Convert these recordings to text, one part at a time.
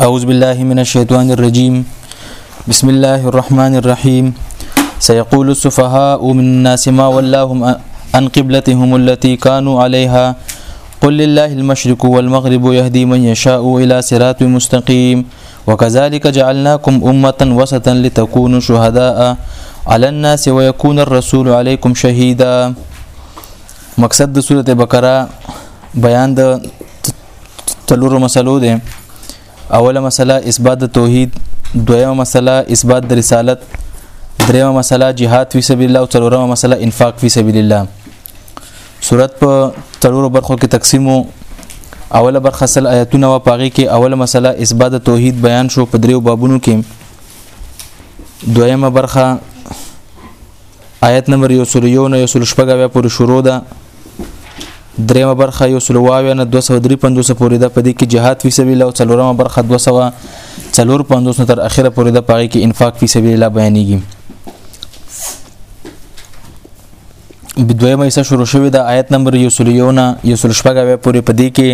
أعوذ بالله من الشيطان الرجيم بسم الله الرحمن الرحيم سيقول السفهاء من الناس ما ولاهم عن قبلتهم التي كانوا عليها قل لله المشرك والمغرب يهدي من يشاء إلى صراط مستقيم وكذلك جعلناكم أمة وسطا لتكونوا شهداء على الناس ويكون الرسول عليكم شهيدا مقصد سورة بكرة بیان د تلورو مسلو دی اوله مسله اثبات د توحید دویمه مسله اثبات د رسالت دریمه مسله جهاد فی سبیل الله او څلورمه مسله انفاق فی سبیل الله صورت په تلورو برخو کې تقسیم اوله برخه سل آیتونه و پاغي کې اوله مسله اثبات توحید بیان شو په دریو بابونو کې دویمه برخه آیت نمبر یو سل یو نه یو سل شپږاویا پورې شروع ده دریمه برخه یو سل واویا نه 253 پورې ده په دې کې جهاد فی سبیل الله او څلورمه برخه 250 تر اخره پورې ده پاره کې انفاق فی سبیل الله بیانېږي بدویمه ایسه شروع شوې ده آیت نمبر یو سل یو نه یو سل شپږاویا پورې په دې کې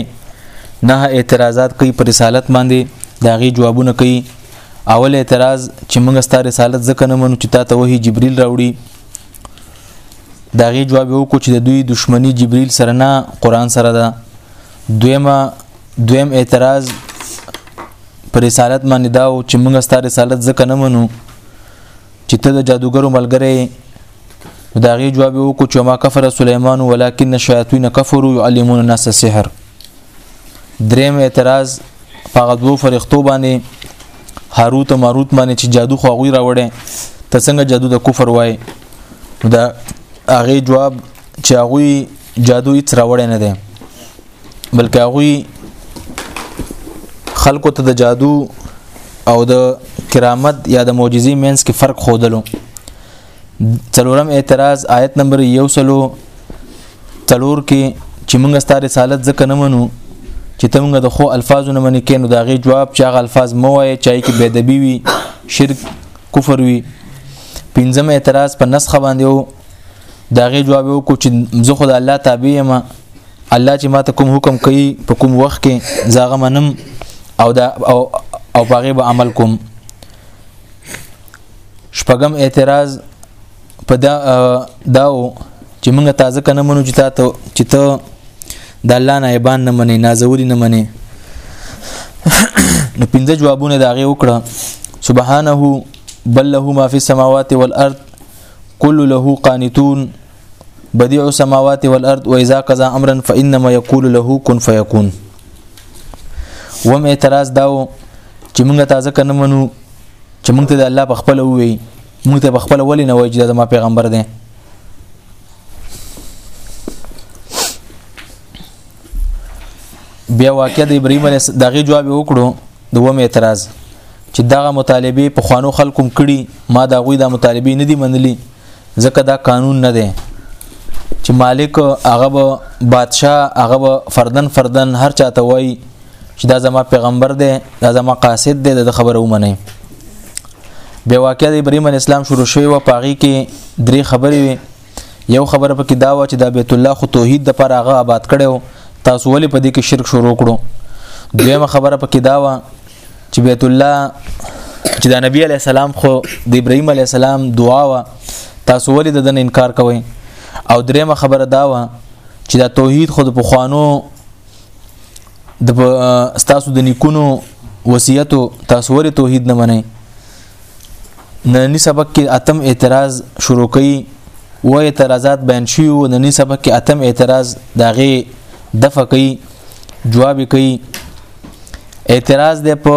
نه اعتراضات کوي پر رسالت باندې داغي جوابونه کوي اول اعتراض چې موږ ستاره رسالت ځکه نه منو چې تا ته وحي جبريل راوړي دا غي جواب وکړو چې د دوی دشمنی جبريل سره نه قران سره ده دویمه دویم اعتراض پر رسالت باندې دا او چې موږ ستاره رسالت ځکه نه منو چې ته د جادوګرو ملګری دا غي جواب وکړو چې ما کفر سليمان ولكن الشياطين كفروا يعلمون الناس السحر دریم اعتراض په دوو فرښتو باندې هاروت او ماروت باندې چې جادو خو غوي راوړي ته څنګه جادو د کفر وای دا هغه جواب چې هغه جادو هیڅ راوړی نه دی بلکې هغه خلکو ته د جادو او د کرامت یا د معجزې مینس کې فرق خودلو څلورم اعتراض آیت نمبر یو سلو څلور کې چې موږ ستاره رسالت ځکه نه منو چې ته موږ د خو الفاظو نه منې کینو دا غي جواب چې هغه الفاظ مو وایي چې کې بيدبي وي شرک کفر وي پنځم اعتراض په نسخه باندې وو دا غي جواب وکړو چې زه خدای الله تابع یم الله چې ماته کوم حکم کوي په کوم وخت کې زاغه منم او دا او او باغې به عمل کوم شپږم اعتراض په دا داو چې موږ تازه کنه منو چې تا ته چې ته د الله نایبان نه منې نازولي نه منې نو پنځه جوابونه دا غي وکړه سبحانه بل له ما فی السماوات والارض كل له قانتون بديع السماوات والارض واذا قضى امرا فانما يقول له كن فيكون وم اعتراض داو چې موږ تازه کنه منو چې موږ ته د الله په خپل وی موږ ته په خپل ولې نه وای چې دا ما پیغمبر دی بیا واقع د ابراهیم علیه دغه جواب وکړو د ومه اعتراض چې دغه مطالبه په خوانو خلکو کړي ما دا غوي د مطالبه نه دي منلي ځکه دا قانون نه دی چې مالک هغه به بادشاه هغه به فردن فردن هر چاته وای چې دا زما پیغمبر دی دا زما قاصد دی د خبره ومني بیا واقع د ابراهيم عليه السلام شروع شوی و پاغي کې درې خبرې وي یو خبره پکې دا و چې د بیت الله خو توحید د پر هغه آباد کړو تاسو ولې په دې کې شرک شروع کړو دویمه خبره پکې دا و چې بیت الله چې د نبی علی السلام خو د ابراهیم علی السلام دعا وا تاسو ولې د دن انکار کوئ او درېمه خبره دا وا چې دا توحید خود په خوانو د تاسو د نیکونو وصیت تاسو ولې توحید نه منئ نننی سبق کې اتم اعتراض شروع کړي و اعتراضات بیان شي او نننی سبق کې اتم اعتراض داغه دفع کړي جواب کړي اعتراض دی په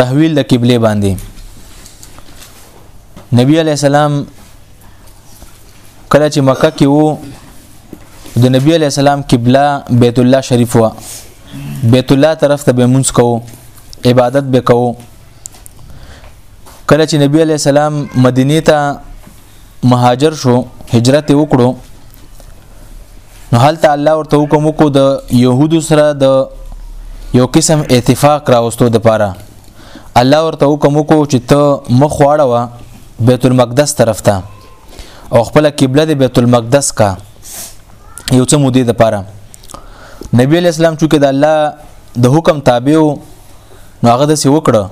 تحویل د قبله باندې نبی علی السلام کله چې مکه کې وو د نبی علی السلام قبله بیت الله شریف و بیت الله طرف ته به مونږ کوو عبادت به کوو کله چې نبی علی السلام مدینه ته مهاجر شو هجرت وکړو نو هلته الله ورته حکم وکړو د يهودو سره د یو قسم اتفاق راوستو د پاره الله ورته حکم وکړو چې ته مخ واړه وا بیت المقدس طرف ته او خپل قبله د بیت المقدس کا یو څه مودې د پاره نبی اسلام چې د الله د حکم تابع نو هغه د سی وکړه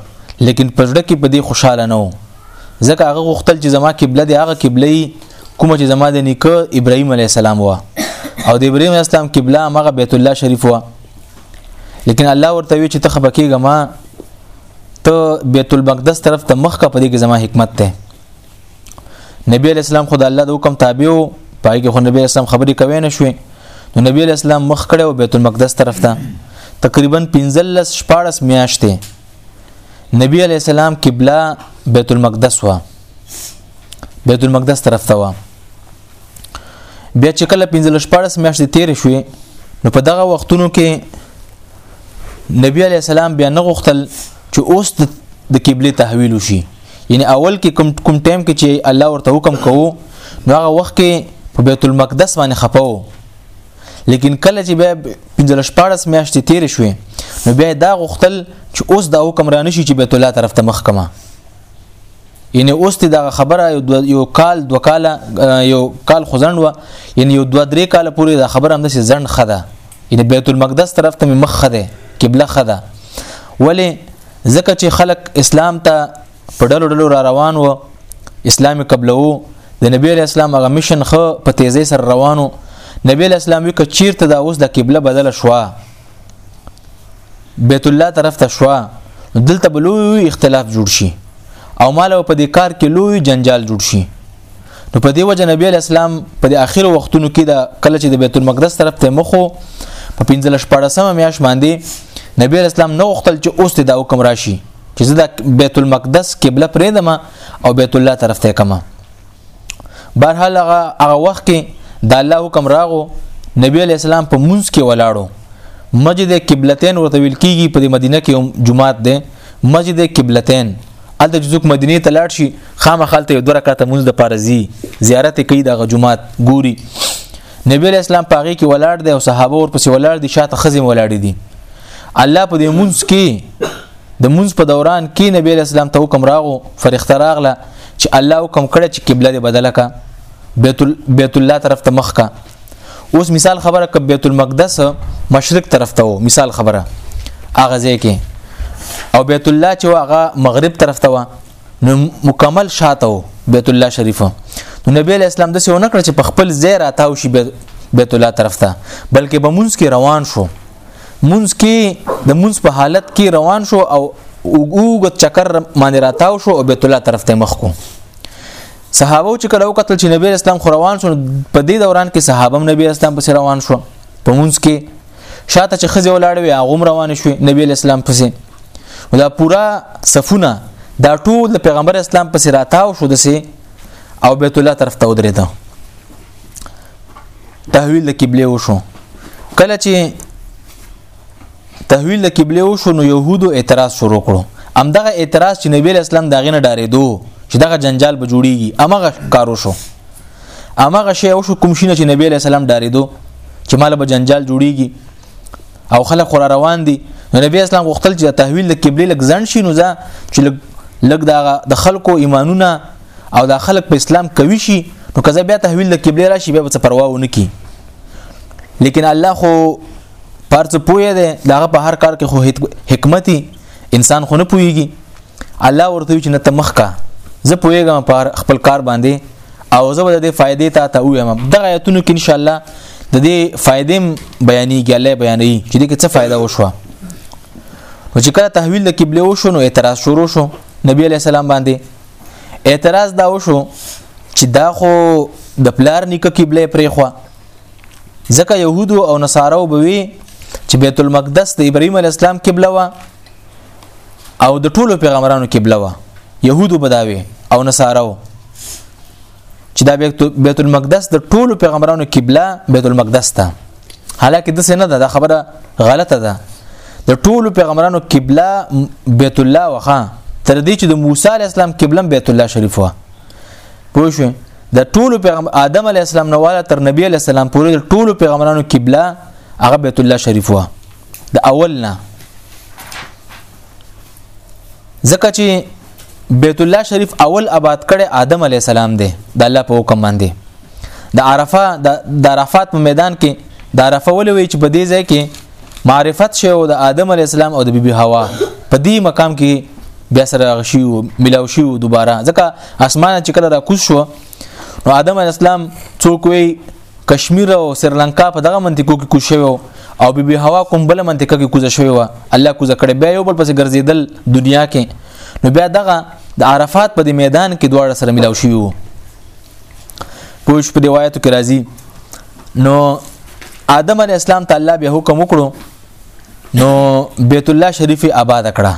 لیکن پزړه کې په دې خوشاله نه و ځکه هغه غوښتل چې زما قبله دی هغه قبله کوم چې زما د نیکه ابراهیم علی السلام و او د ابراهیم علی السلام قبله هغه بیت الله شریف و لیکن الله ورته وی چې ته خپکیږه ما ته بیت المقدس طرف ته مخ کا پدې کې زما حکمت ته نبی علی السلام خدای الله د حکم تابع و پای کې خو نبی اسلام خبرې کوي نه شوې نو نبی اسلام مخ کړه او بیت المقدس طرف ته تقریبا 15 14 میاشتې نبی علی السلام قبله بیت المقدس و بیت المقدس طرف ته و بیا چې کله 15 14 میاشتې تیر شوې نو په دغه وختونو کې نبی علی السلام بیا نه غوښتل چې اوس د قبله تحویل وشي یعنی اول کې کوم کوم ټایم کې چې الله ورته حکم کوو نو هغه وخت کې په بیت المقدس باندې خپاو لیکن کله چې بیا 15 14 میاشتې تیر شوې نو بیا دا غختل چې اوس دا حکم را نشي چې بیت الله طرف ته مخ کما یعنی اوس ته دا خبره یو کال دو کال یو کال خزند و یعنی یو دو درې کال پورې دا خبره هم د زند خده یعنی بیت المقدس طرف ته مخ خده قبله خده ولی ځکه چې خلک اسلام ته په ډلو ډلو را روان و اسلام قبلو د نبی علی اسلام هغه مشن خو په تیزی سره روانو نبی علی اسلام وی کچیرته دا اوس د قبله بدله شوه بیت الله طرف ته شوه دلته بلوي اختلاف جوړ شي او مال په دې کار کې لوی جنجال جوړ شي نو په دې وجه نبی اسلام په دې اخر وختونو کې دا کله چې د بیت المقدس طرف ته مخو په 15 14 میاش باندې نبی اسلام نو وختل چې اوس ته دا حکم راشي چې زه د بیت المقدس قبله پرې دم او بیت الله طرف ته کما برحال هغه هغه وخت کې د الله حکم راغو نبی علی السلام په منځ کې ولاړو مسجد قبلتین ورته ویل کیږي په مدینه کې جمعات ده مسجد قبلتین الته چې څوک مدینه ته لاړ شي خامخاله ته یو دوه رکعاته مونږ د پارزي زیارت کوي د جمعات ګوري نبی اسلام پاغي کې ولاړ دی او صحابه ورپسې ولاړ دي شاته خزم ولاړ دي الله په دې مونږ کې د مونږ په دوران کې نبی اسلام ته حکم راغو فرښتہ راغله چې الله حکم کړی چې قبله دې بدله کا بیت بیت الله طرف ته مخ کا اوس مثال خبره ک بیت المقدس مشرق طرف ته وو مثال خبره اغه ځای کې او بیت الله چې هغه مغرب طرف ته و نو مکمل شاته و بیت الله شریف نو نبی اسلام د څه ونه کړ چې په خپل ځای راتاو شي بیت الله طرف ته بلکې به مونږ کې روان شو مونږ کې د مونږ په حالت کې روان شو او وګوګ چکر باندې راتاو شو او بیت الله طرف ته مخ کو صحابه چې کله وکتل چې نبی اسلام خو روان شو په دې دوران کې صحابه نبی اسلام پس روان شو په مونږ کې شاته چې خځه ولاړ وي هغه روان شو نبی اسلام پسې نو دا پورا صفونه دا ټول د پیغمبر اسلام پسې راتاو شو دسه او بیت الله طرف ته ودرېده تحویل د قبله وشو کله چې تحویل د قبله وشو نو يهودو اعتراض شروع کړو امدغه اعتراض چې نبی اسلام داغه نه ډارېدو چې دغه جنجال به جوړیږي امغه کارو شو امغه شی او شو کوم شینه چې نبی اسلام ډارېدو چې مال به جنجال جوړیږي او خلک را روان دي نو نبی اسلام غوښتل چې تحویل د قبله لګ ځن شي نو ځا چې لګ د خلکو ایمانونه او د خلک په اسلام کوي شي نو کزه بیا تحویل د قبله راشي بیا څه پروا و نه کی لیکن الله خو پرڅ پوهه ده دغه په هر کار کې خو حکمتي انسان خو نه پوهیږي الله ورته چې نه تمخ کا زه پوهیږم په خپل کار باندې او زه به د دې فائدې ته ته وایم دغه آیتونو کې ان شاء الله د دې فائدې بیانېږي الله بیانوي چې دې کې څه فائدہ وشوه او چې کله تحویل د قبله وشو نو اعتراض شروع شو نبی علی السلام باندې اعتراض دا وشو چې دا خو د پلار نیکه قبله پرې خو ځکه يهودو او نصارو به وي چې بیت المقدس د ابراهيم عليه السلام قبله و او د ټولو پیغمبرانو قبله و يهودو بداوي او نصاراو چې دا بیت المقدس د ټولو پیغمبرانو قبله بیت المقدس ته حالکه د سینه ده خبره غلطه ده د ټولو پیغمبرانو قبله بیت الله وخه تر دې چې د موسی علی السلام قبله بیت الله شریف و پوه شو د ټولو پیغمبر آدم علی السلام نواله تر نبی علی السلام پورې د ټولو پیغمبرانو قبله هغه بیت الله شریف و د اول نه ځکه چې بیت الله شریف اول آباد کړي آدم علی السلام دی د الله په حکم باندې د عرفه د عرفات په میدان کې د عرفه ولوي چې په دې ځای کې معرفت شوی او د آدم علی السلام او د بیبي حوا په دې مقام کې بیا سره غشي او ملاو شي دوباره ځکه اسمانه چې کله را کوز شو نو آدم علی السلام څوک وي کشمیر او سریلانکا په دغه منطقو کې کوز شوی او بي بي هوا کوم بل منطقه کې کوز شوی و الله کوز کړي بیا یو بل پسې ګرځیدل دنیا کې نو بیا دغه د عرفات په میدان کې دواړه سره ملاو شوی وو پوښ په روایتو کې راځي نو آدم علی اسلام تعالی به حکم وکړو نو بیت الله شریف آباد کړه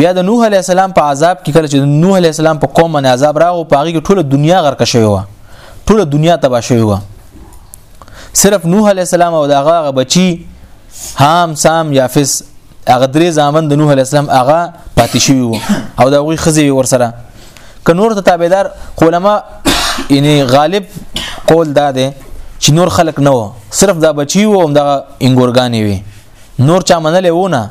بیا د نوح علی السلام په عذاب کې کله چې نوح علی السلام په قوم باندې عذاب راغو پاږي ټول دنیا غرق شوی و ټول دنیا تبا شوی و صرف نوح علی السلام او داغه بچی هام سام یافس هغه درې ځامن د نوح علی السلام هغه پاتې شوی وو او دا غوي خزي ور سره ک نور ته تابعدار علما یعنی غالب قول دا ده چې نور خلق نه و صرف دا بچی وو هم دا انګورګانی وي نور چا منلې و نه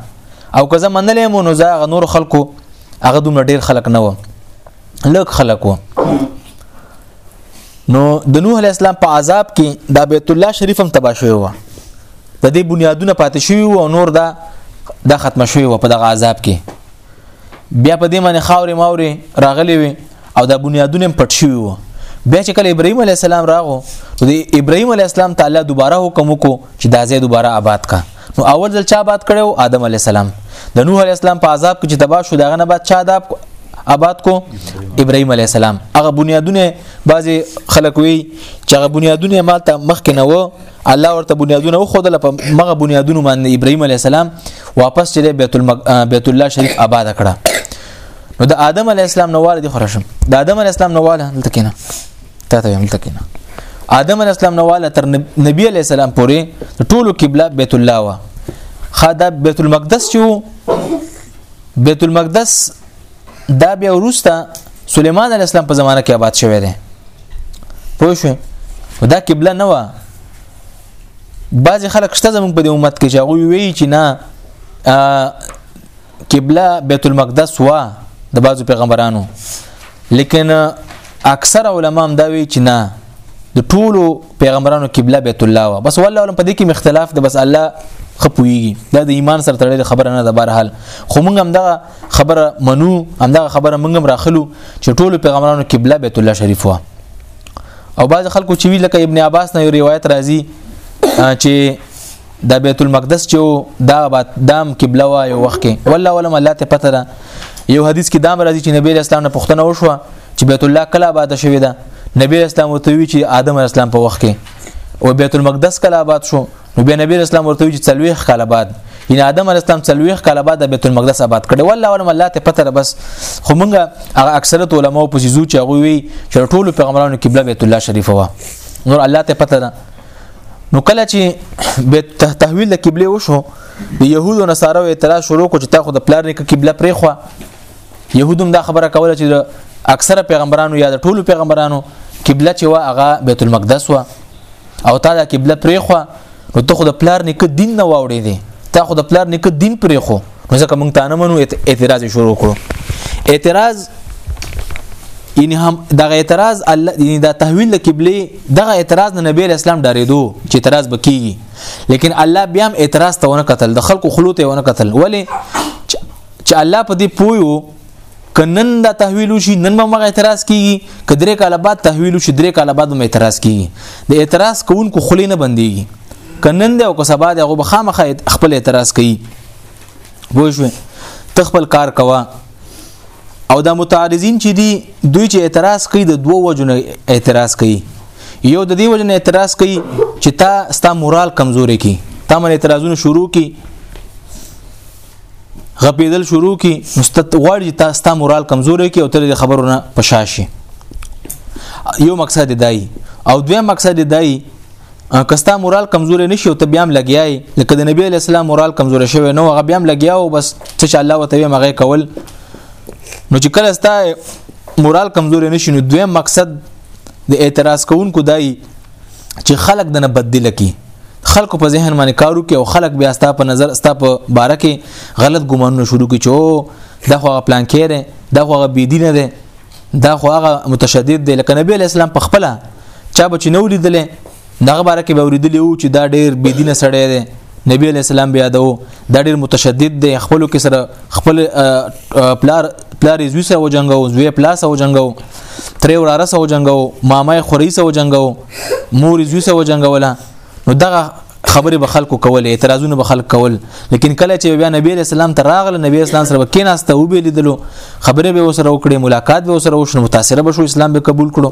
او که زه منلې مو نو زه نور خلکو هغه دومره ډیر خلق نه و لک خلق وو نو د نوح علی السلام په عذاب کې د بیت الله شریف هم تباہ شوی و د دې بنیادونه پاتې شوی او نور دا د ختم شوی و په دغه عذاب کې بیا په دې باندې خاورې ماورې راغلي وي او دا بنیادونه هم پټ شوی و بیا چې کله ابراهيم عليه السلام راغو د ابراهيم عليه السلام تعالی دوباره حکم وکړو چې دا ځای دوباره آباد کا نو اول ځل چا باد کړو آدم علی السلام د نوح علی السلام په عذاب کې چې تبا شو دغه نه بعد چا عذاب آباد کو ابراهيم عليه السلام هغه بنیادونه بعضي خلک وی چې هغه بنیادونه مالته مخکې نه و الله ورته بنیادونه و خود په مغه بنیادونه باندې ابراهيم عليه السلام واپس چلے بیت المق... بیت الله شریف آباد کړه نو د آدم عليه السلام نوال دي خرشم د آدم عليه السلام نوال هلته کینه تا ته هم تکینه آدم علی السلام نواله تر نبی علی السلام پورې ټولو قبله بیت الله وا خدا بیت المقدس چې بیت المقدس دا بیا ورسته سليمان علی السلام په زمانه کې آباد شوی دی پوه شو دا قبله نه و بعضی خلک شته زموږ په دې امت کې چې هغه وی چې نه قبله بیت المقدس وا د بعضو پیغمبرانو لیکن اکثر علما هم دا وی چې نه د ټولو پیغمبرانو قبله بیت الله وا بس والله علم په دې کې مختلاف ده بس الله خپويږي دا د ایمان سره تړلې خبره نه ده بهرحال خو موږ هم دغه خبره منو هم دغه خبره موږ هم راخلو چې ټولو پیغمبرانو قبله بیت الله شریف وا او بعض خلکو چې وی لکه ابن عباس نه یو روایت راځي چې د بیت المقدس چې دا بات دام قبله وای وخت کې والله ولم الله ته پته ده یو حدیث کې دام راځي چې نبی اسلام نه پښتنه وشوه چې بیت الله کله آباد شوی ده نبی اسلام ورته وی چې آدم اسلام په وخت کې او بیت المقدس کله آباد شو نو بیا نبی اسلام ورته وی چې څلويخ کاله بعد ان آدم علی السلام څلويخ کاله بعد بیت المقدس آباد کړي والله ولم الله ته پته بس خو مونږه هغه اکثرت علما په زیزو چې هغه وی چې ټولو پیغمبرانو قبله بیت الله شریفه و نور الله ته پته ده نو کله چې به تحویل د قبله وشو د يهودو نصارو اعتراض شروع کو چې تا خو د پلار نیک قبله پرې خو يهودم دا خبره کوله چې اکثره پیغمبرانو یا د ټولو پیغمبرانو قبله چې وا هغه بیت المقدس وا او تا دا قبله پرې خو نو ته خو د پلار نیک دین نه واوړې دي تا خو د پلار نیک دین پرې خو نو ځکه مونږ ته نه منو اعتراض شروع کړو اعتراض ان هم دغه اعتراض الله یعنی دا تحویل د قبله دغه اعتراض نه نبی اسلام ډاریدو چې اعتراض بکیږي لیکن الله بیا هم اعتراض ته ونه قتل د خلکو خلوته ونه قتل ولی چې الله په دې پویو که نن دا تحویل وشي نن به مغه اعتراض کیږي که درې کاله بعد تحویل وشي درې کاله بعد به اعتراض کیږي د اعتراض کوونکو خلی نه بنديږي که نن دی او که سبا دی هغه به خامخا خپل اعتراض کوي وای شو تخپل کار کوا او دا متعارضین چې دي دوی چې اعتراض کوي د دوو وجنه اعتراض کوي یو د دې وجنه اعتراض کوي چې تا ستا مورال کمزوري کی تا من اعتراضونه شروع کی غپیدل شروع کی مستت غواړي تاسو ته مورال کمزوري کی او تل خبرونه پشاشي یو مقصد دای او دویم مقصد دای کستا مورال کمزوري نشي او ته بیا هم لګیای لکه د نبی اسلام مورال کمزوري شوی نو هغه بیا هم لګیا او بس چې الله وتعالى مغه کول نو چې کله ستا مورال کمزوري نشي نو دویم مقصد د اعتراض کوونکو دای چې خلک دنه بدله کی خلکو په ذهن باندې کارو کې او خلک بیا ستا په نظر ستا په باره کې غلط ګمانونه شروع کی چې دا خو پلان کړي دا خو بيدی نه ده دا خو هغه متشدد دی لکه نبی اسلام په خپل چا بچ نو لیدل دغه باره کې به اوریدلی وو چې دا ډیر بيدینه سړی دی نبی اسلام بیا دو دا ډیر متشدد دی خپل کې سره خپل پلار پلار زوی سره وجنګو زوی پلا سره وجنګو ترې وراره سره وجنګو مامای خوري سره وجنګو مور زوی سره وجنګولا نو دغه خبرې به خلکو کول اعتراضونه به خلک کول لیکن کله چې بیا نبی رسول الله ته راغله نبی اسلام سره کېناسته او به لیدلو خبرې به وسره وکړي ملاقات به وسره وشو متاثر به شو اسلام به قبول کړو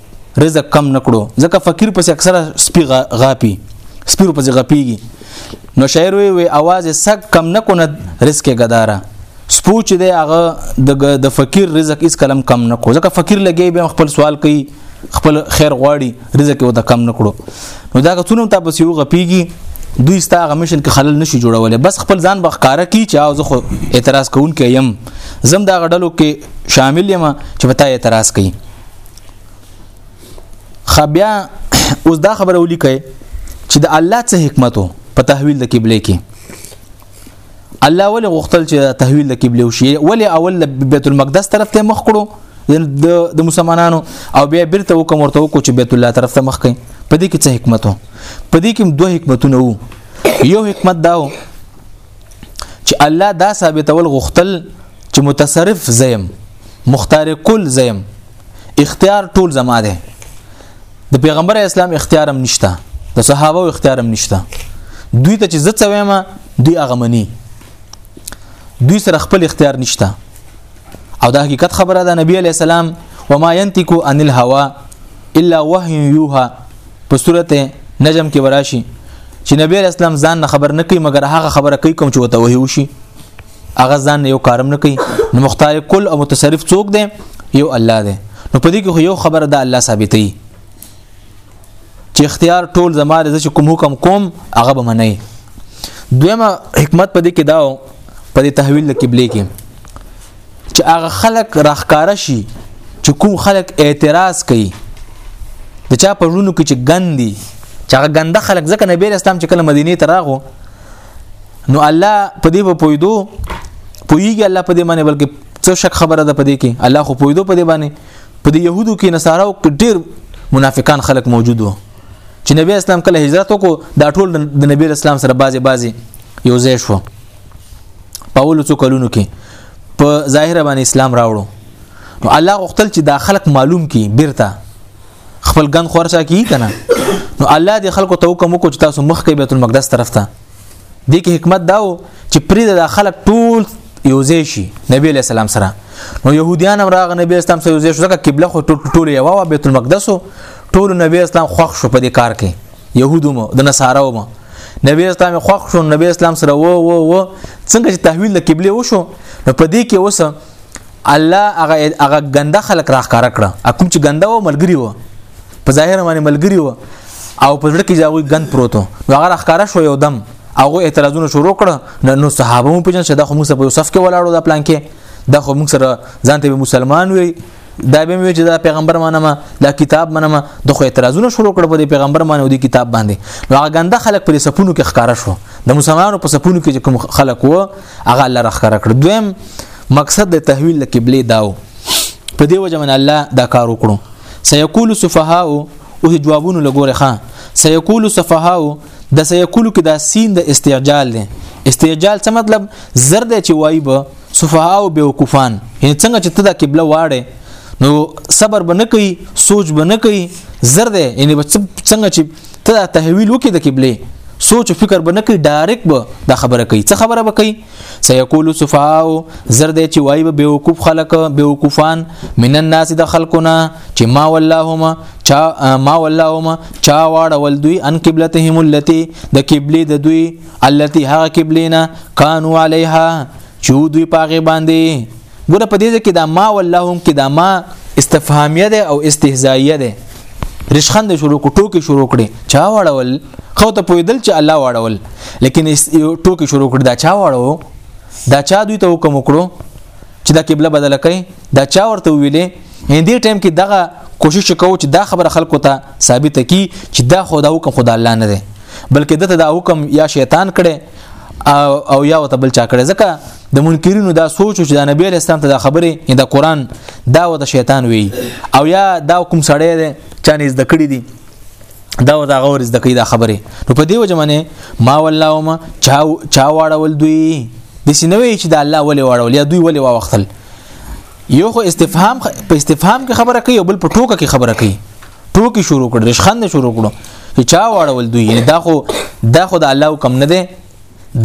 رزق کم نکړو ځکه فقیر پس اکثره سپی غاپی سپیرو پس غپیږي نو شاعر وی وی आवाज سک کم نکو نه رزق غدارا سپو چې دی هغه د فقیر رزق اس کلم کم نکو ځکه فقیر لګي به خپل سوال کوي خپل خیر غواړي رزق یې وته کم نکړو نو دا غتونم تاسو یو غپیږي دوی ستا هغه مشن کې خلل نشي جوړولای بس خپل ځان بخکاره کی چې او زه خو اعتراض کوونکی يم زم دا غډلو کې شامل یم چې پتا اعتراض کوي خبیا اوس دا خبره ولیکئ چې د الله څخه حکمت په تحویل د قبله کې الله ولې غوښتل چې تحویل د قبله وشي ولې اول بیت المقدس طرف ته مخ کړو د مسلمانانو او بیا بیرته وکم ورته وکړو چې بیت الله طرف ته مخ کړي په دې کې څه حکمت په دې کې دوه حکمتونه وو یو حکمت داو چې الله دا ثابتول غوښتل چې متصرف زیم مختار کل زیم اختیار ټول زما ده د پیغمبر اسلام اختیارم نشته د صحابه اختیارم نشته دوی ته چې زه څه وایم دوی هغه مني دوی سره خپل اختیار نشته او دا حقیقت خبره ده نبی علی السلام وما ينتق عن الهوى الا وحي يوحى په سورته نجم کې وراشي چې نبی اسلام ځان نه خبر نه کوي مګر هغه خبره کوي کوم چې وته وحي وشي هغه ځان نه یو کارم نه کوي نو مختار کل او متصرف څوک دی یو الله دی نو په دې کې یو خبره ده الله ثابتې چې اختیار ټول زماره چې کوم حکم کوم هغه به منئ دویمه حکمت په دې کې داو په دې تحویل د قبله کې چې هغه خلک راخکاره شي چې کوم خلک اعتراض کوي د چا په ژوند کې چې ګندي چې هغه ګنده خلک ځکه نبی اسلام چې کله مدینه ته راغو نو الله په دې په پویدو پویږي الله په دې باندې بلکې څه شک خبره ده په دې کې الله خو پویدو په دې باندې په دې يهودو کې نصاراو کې ډېر منافقان خلک موجود وو چې نبی اسلام کله هجرت وکړو دا ټول د نبی اسلام سره بازي بازي یو ځای شو په اول څو کلونو کې په ظاهر باندې اسلام راوړو نو الله غوښتل چې دا خلک معلوم کی بیرته خپل ګن خورچا کی کنه نو الله دې خلکو ته حکم وکړو چې تاسو مخ کې بیت المقدس طرف ته دې کې حکمت داو چې پرې د خلک ټول یوځې شي نبی له سلام سره نو يهوديان هم راغ نبی اسلام سره یوځې شو ځکه قبله خو ټول ټول یو بیت المقدس ټول نبی اسلام خوښ شو په دې کار کې يهودو مو د نصاراو مو نبی اسلام خوښ شو نبی اسلام سره و و و څنګه چې تحویل د قبله وشو نو په دې کې اوس الله هغه هغه ګنده خلق راخاره کړه کوم چې ګنده و ملګری و په ظاهر باندې ملګری و او په ځړ کې ځاوي ګند پروت و هغه راخاره شو یو دم هغه اعتراضونه شروع کړه نو صحابه مو په جن شدا خو موږ په یوسف کې ولاړو د پلان کې د خو موږ سره ځان ته مسلمان وي دا به مې چې دا پیغمبر منم دا کتاب منم د خو اعتراضونه شروع کړ په دې پیغمبر باندې او دې کتاب باندې نو هغه ګنده خلک پر سپونو کې ښکارا شو د مسلمانانو په سپونو کې کوم خلک وو هغه الله راخره کړ دویم مقصد د تحویل د قبله داو په دې وجه من الله دا کار وکړو سيقول سفهاء او جوابونه لګوره خان سيقول سفهاء د سيقول کې دا سین د استعجال دی استعجال څه مطلب زرد چې وایي به سفها او بیوقوفان یعنی څنګه چې ته دا قبله واړې نو صبر به نه کوي سوچ به نه کوي زر دی یعنی څنګه چې ته دا تحویل وکې د قبله سوچ او فکر به نه کوي ډایرک به دا خبره کوي څه خبره به کوي سيقول سفاو زرد چې وای به بیوقوف خلق بیوقوفان من الناس د خلقنا چې ما واللهما چا ما واللهما چا واړه ول دوی ان قبلتهم التي د قبله د دوی التي هغه قبلینا كانوا عليها چودوی پاغه باندې ګوره په دې کې دا ما واللهم کې دا ما استفهامیه ده او استهزائیه ده رشخند شروع کو ټوکی شروع کړي چا واړول خو ته پویدل چې الله واړول لیکن ټوکی شروع کړي دا چا واړو دا چا دوی ته حکم وکړو چې دا قبله بدل کړي دا چا ورته ویلې ان دې ټیم کې دغه کوشش کوو چې دا خبره خلکو ته ثابته کی چې دا خدا حکم خدا الله نه دی بلکې دته دا حکم یا شیطان کړي او یا وته بل چا کړي ځکه د منکرینو دا سوچ چې د نبی اسلام ته دا خبره یا د قران دا و د شیطان وی او یا دا کوم سړی دی چا نږدې کړی دی دا ورته هغه ورز د کوي دا خبره نو په دې وجه باندې ما والله ما چا چا واړول دوی د سینوي چې د الله ولې واړول یا دوی ولې واوختل یو خو استفهام په استفهام کې خبره کوي او بل په ټوکه کې خبره کوي ټوکی شروع کړ رشخند شروع کړو چې چا واړول دوی یعنی دا خو دا خو د الله حکم نه دی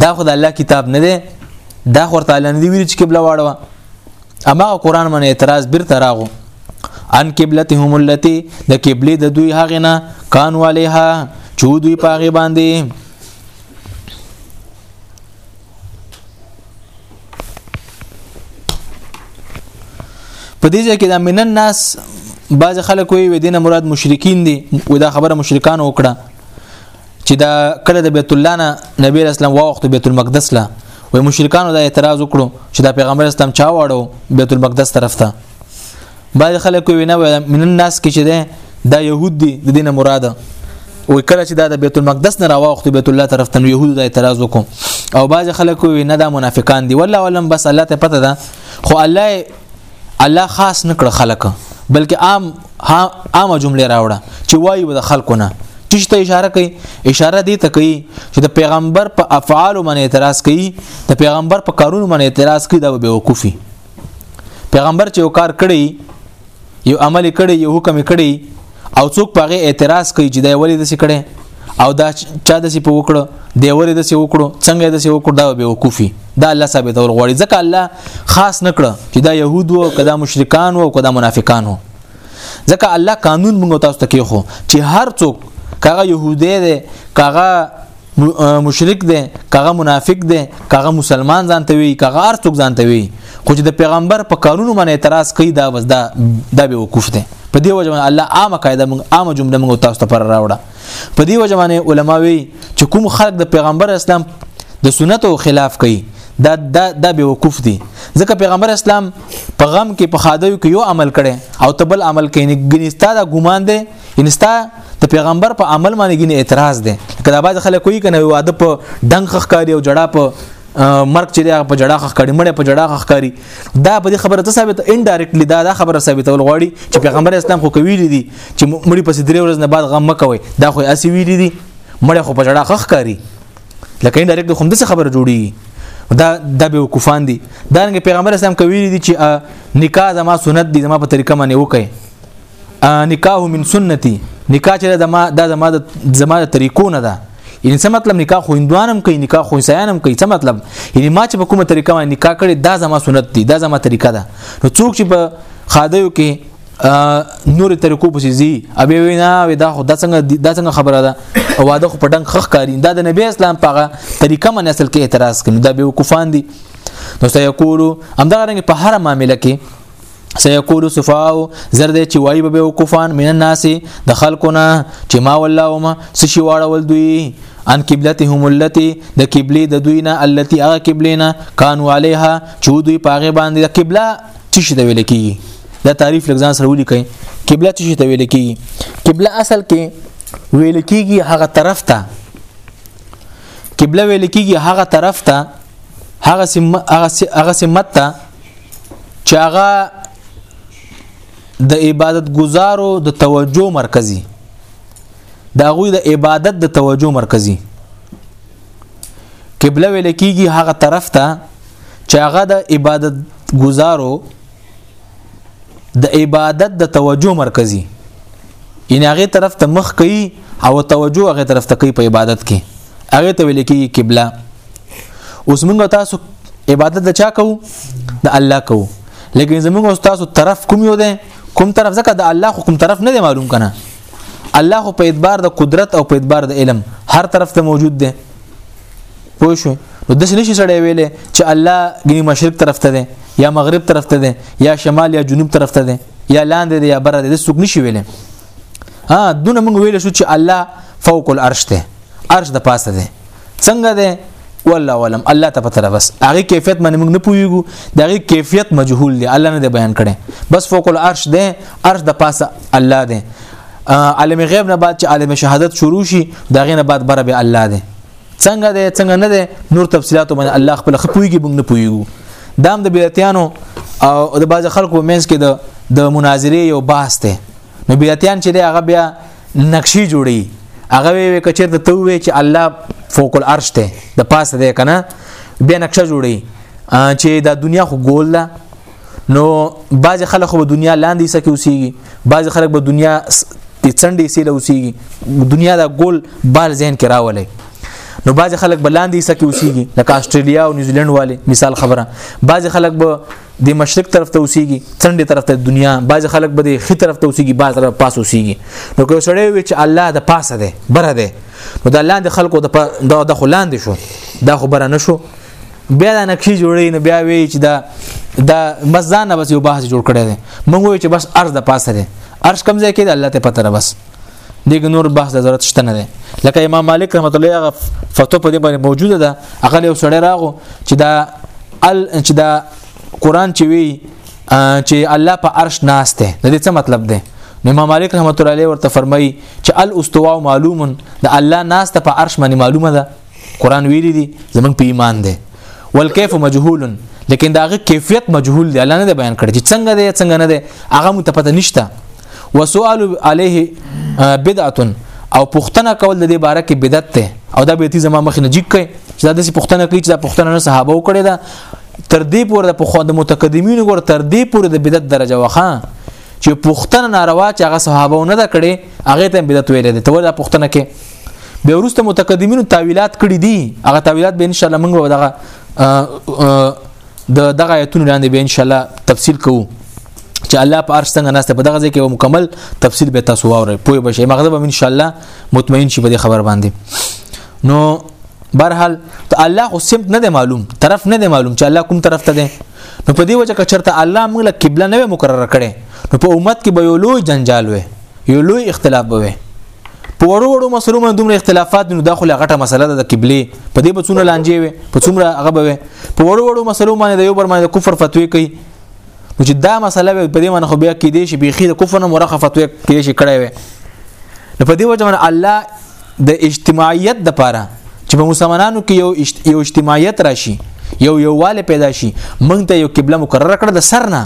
دا خو د الله کتاب نه دی دا خو تعالی نه دی ویل چې قبله واړوه اما قران باندې اعتراض بیر تراغو ان قبلتهم التي د قبله د دوی هغه نه کان عليها چو دوی پاغه باندې په دې ځکه دا منن ناس بعض خلک وي دینه مراد مشرکین دي ودا خبره مشرکان وکړه چې دا کله د بیت الله نه نبی اسلام واوخت بیت المقدس لا وای مشرکانو دا اعتراض وکړو چې دا پیغمبر اسلام چا واړو بیت المقدس طرف ته بعض خلک وینه من الناس کې چې ده دا يهود دي د دینه مراد او کله چې دا د بیت المقدس نه راوخت بیت الله طرف ته يهود دا اعتراض وکم او بعض خلک وینه دا منافقان دي والله ولم بس الله ته پته ده خو الله الله خاص نکړه خلک بلکې عام عامه جمله راوړه چې وایي به د خلکو نه چې ته اشاره کوي اشاره دې ته کوي چې د پیغمبر په افعال باندې اعتراض کوي د پیغمبر په کارونو باندې اعتراض کوي دا به وقوفي پیغمبر چې یو کار کړی یو عمل کړی یو حکم کړی او څوک په هغه اعتراض کوي چې دا ولې د څه کړي او دا چا د څه په وکړو دی ولې د څه وکړو څنګه د څه وکړو دا به وقوفي دا الله ثابت ور غوړي ځکه الله خاص نکړه چې دا يهود او کدا مشرکان او کدا منافقان وو ځکه الله قانون موږ تاسو ته کېخو چې هر څوک کاغه يهودي دی کاغه مشرک دی کغه منافق دی کغه مسلمان ځان ته وی کغه هر څوک ځان ته وی خو چې د پیغمبر په کارونو باندې اعتراض کوي دا بس دا دا به وقوف دی په دې وجه باندې الله عامه قاعده موږ عامه جمله موږ تاسو ته پر راوړه په دې وجه باندې علما وی چې کوم خلک د پیغمبر اسلام د سنتو خلاف کوي دا دا دا به وقوف دي ځکه پیغمبر اسلام په غم کې په خادیو کې یو عمل کړي او تبل عمل کوي ګنيستا دا ګمان دی یعنی ستا د پیغمبر په عمل باندې ګینه اعتراض ده کله باز خلک کوي کنه واده په دنګ خخکاری او جړه په مرګ چې په جړه خخکاری مړ په جړه خخکاری دا په دې خبره ته ثابت انډایرکټلی دا دا خبره ثابتول غواړي چې پیغمبر اسلام خو کوي دي چې مړي پس درې ورځې نه بعد غم مکوي دا خو اسی ویلي دي مړ خو په جړه خخکاری لکه انډایرکټ خو هم د خبره جوړي دا د به وقفان دي دا رنګ پیغمبر اسلام کوي دي چې نکاح زما سنت دي زما په طریقه باندې وکړي نکاح من سنتي نکاح چې د ما د زما د زما د طریقو نه ده یعنی څه مطلب نکاح خو هندوانم کوي نکاح خو عیسایانم کوي څه مطلب یعنی ما چې په کومه طریقه باندې نکاح کړي دا زما سنت دي دا زما طریقه ده نو څوک چې په خادیو کې نور طریقو پسې زی ابي وینا وی دا خو د څنګه د څنګه خبره ده او واده خو پټنګ خخ کاری دا د نبی اسلام پغه طریقه من اصل کې اعتراض کوي دا به وقفان دي نو سيقولو همدغه رنګ په هر معاملې کې سيقول سفاو زرد چې وای به وقفان من الناس د خلقنا چې ما والله وما سشي واړول دوی ان قبلتهم التي د قبلي د دوی نه التي هغه قبلینا كانوا عليها چې دوی پاغه باندې د قبله چې شته ویل کیږي دا تعریف لږان سره ولیکي قبله چې شته ویل کیږي قبله اصل کې ویل کیږي هغه طرف ته قبله ویل کېږي هغه طرف ته هغه سم هغه سمت ته چې هغه د عبادت گزارو د توجه مرکزي دا غوي د عبادت د توجه مرکزي قبله ویل کېږي هغه طرف ته چې هغه د عبادت گزارو د عبادت د توجه مرکزي ان هغه طرف ته مخ کوي او توجه هغه طرف ته کوي په عبادت کې هغه ته ویل کېږي قبله اوس موږ تاسو عبادت د چا کوو د الله کوو لیکن زموږ استاد طرف کوم یو دی کوم طرف ځکه د الله حکم طرف نه دی معلوم کنه الله په اعتبار د قدرت او په اعتبار د علم هر طرف ته موجود دی پوه شو نو داسې نشي سړی ویلې چې الله ګني مشرق طرف ته دی یا مغرب طرف ته دی یا شمال یا جنوب طرف ته دی یا لاندې دی یا بره دی څوک نشي ویلې ها دونه موږ ویل شو چې الله فوق العرش دی عرش د پاسه دی څنګه دی والله ولم الله ته پته بس هغه کیفیت باندې موږ نه پویګو دغه کیفیت مجهول دی الله نه دی بیان کړي بس فوق العرش دی عرش د پاسه الله دی عالم غیب نه بعد چې عالم شهادت شروع شي دا غینه بعد بر به الله دی څنګه دی څنګه نه دی نور تفصيلات باندې الله خپل خپويږي بنګ نه پويګو دام د دا بیرتیانو او د باز خلکو مینس کې د د مناظره یو بحث دی نو بیرتیان چې دی هغه بیا نقشي جوړي هغه وی کچر ته تو وی چې الله فوق العرش ته د پاسه دی کنه بیا نقشه جوړي چې دا دنیا خو ګول ده نو بعض خلک خو په دنیا لاندې سکه اوسېږي بعض خلک په دنیا د څنډې سیله اوسېږي دنیا دا ګول بار ذهن کې راولي نو بعض خلک به لاندې سکه اوسېږي لکه استرالیا او نیوزیلند والے مثال خبره بعض خلک به د مشرق طرف ته اوسېږي څنډې طرف ته دنیا بعض خلک به د خي طرف ته اوسېږي بعض طرف پاس اوسېږي نو که سړی وي چې الله د پاسه ده بره ده نو د لاندې خلکو د د خلاندې شو دا خبره نشو بیا دا نقشې جوړې نو بیا وی چې دا دا بس ځان نه بس یو بحث جوړ کړی دی موږ وی چې بس ارز د پاسه دی ارز کم ځای کې دی الله ته پته را بس دغه نور بحث د ضرورت شته نه دی لکه امام مالک رحمت الله هغه فتوا په دې باندې موجوده ده هغه یو سړی راغو چې دا ال چې دا قران چې وی چې الله په عرش ناشته د دې څه مطلب دی نو امام مالک رحمت الله علیه ورته فرمایي چې الاستواء معلوم د الله ناس ته په عرش باندې معلومه ده قران ویلي دي زمونږ په ایمان دی والکیف مجهول لیکن داغه کیفیت مجهول دی الله نه بیان کړی چې څنګه دی څنګه نه دی هغه مو ته پته نشته وسوال علیه بدعه او پښتنه کول د دې باره کې بدعت ده او دا به تی زما مخ نه جګ کړي چې دا د پښتنه کوي چې دا پښتنه نه صحابه وکړي دا تر دې پورې د پخوا د متقدمینو ګور تر دې پورې د بدعت درجه وخا چې پښتنه ناروا چې هغه صحابه نه دا کړي هغه ته بدعت ویل دي ته ولا پښتنه کې به ورسته متقدمینو تعویلات کړی دي هغه تعویلات به ان شاء الله موږ دغه د دغه آیتونو لاندې به ان شاء الله تفصیل کوو چې الله په ارش څنګه ناشته په دغه ځای کې یو مکمل تفصیل به تاسو واورئ پوه به شئ مغرب ان شاء الله مطمئن شي په دې خبر باندې نو برحال ته الله خو سمت نه دی معلوم طرف نه دی معلوم چې الله کوم طرف ته دی نو په دې وجه که چرته الله موږ له قبله نه مقرره کړي نو په امت کې به یو لوی جنجال وي یو لوی اختلاف به وي په وړو وړو مسلو باندې دومره اختلافات نو داخله غټه مسله ده د قبله په دې بچونه لانجې وي په څومره هغه به وي په وړو وړو مسلو باندې د یو بر باندې کفر فتوی کوي نو چې دا مسله به په دې باندې خو بیا کې دي شي بيخي د کفر نه مرخه فتوی کې شي کړی وي نو په دې وجه باندې الله د اجتماعیت د پاره چې په مسلمانانو کې یو یو اجتماعیت راشي یو یوواله پیدا شي موږ ته یو قبله مقرره کړ د سر نه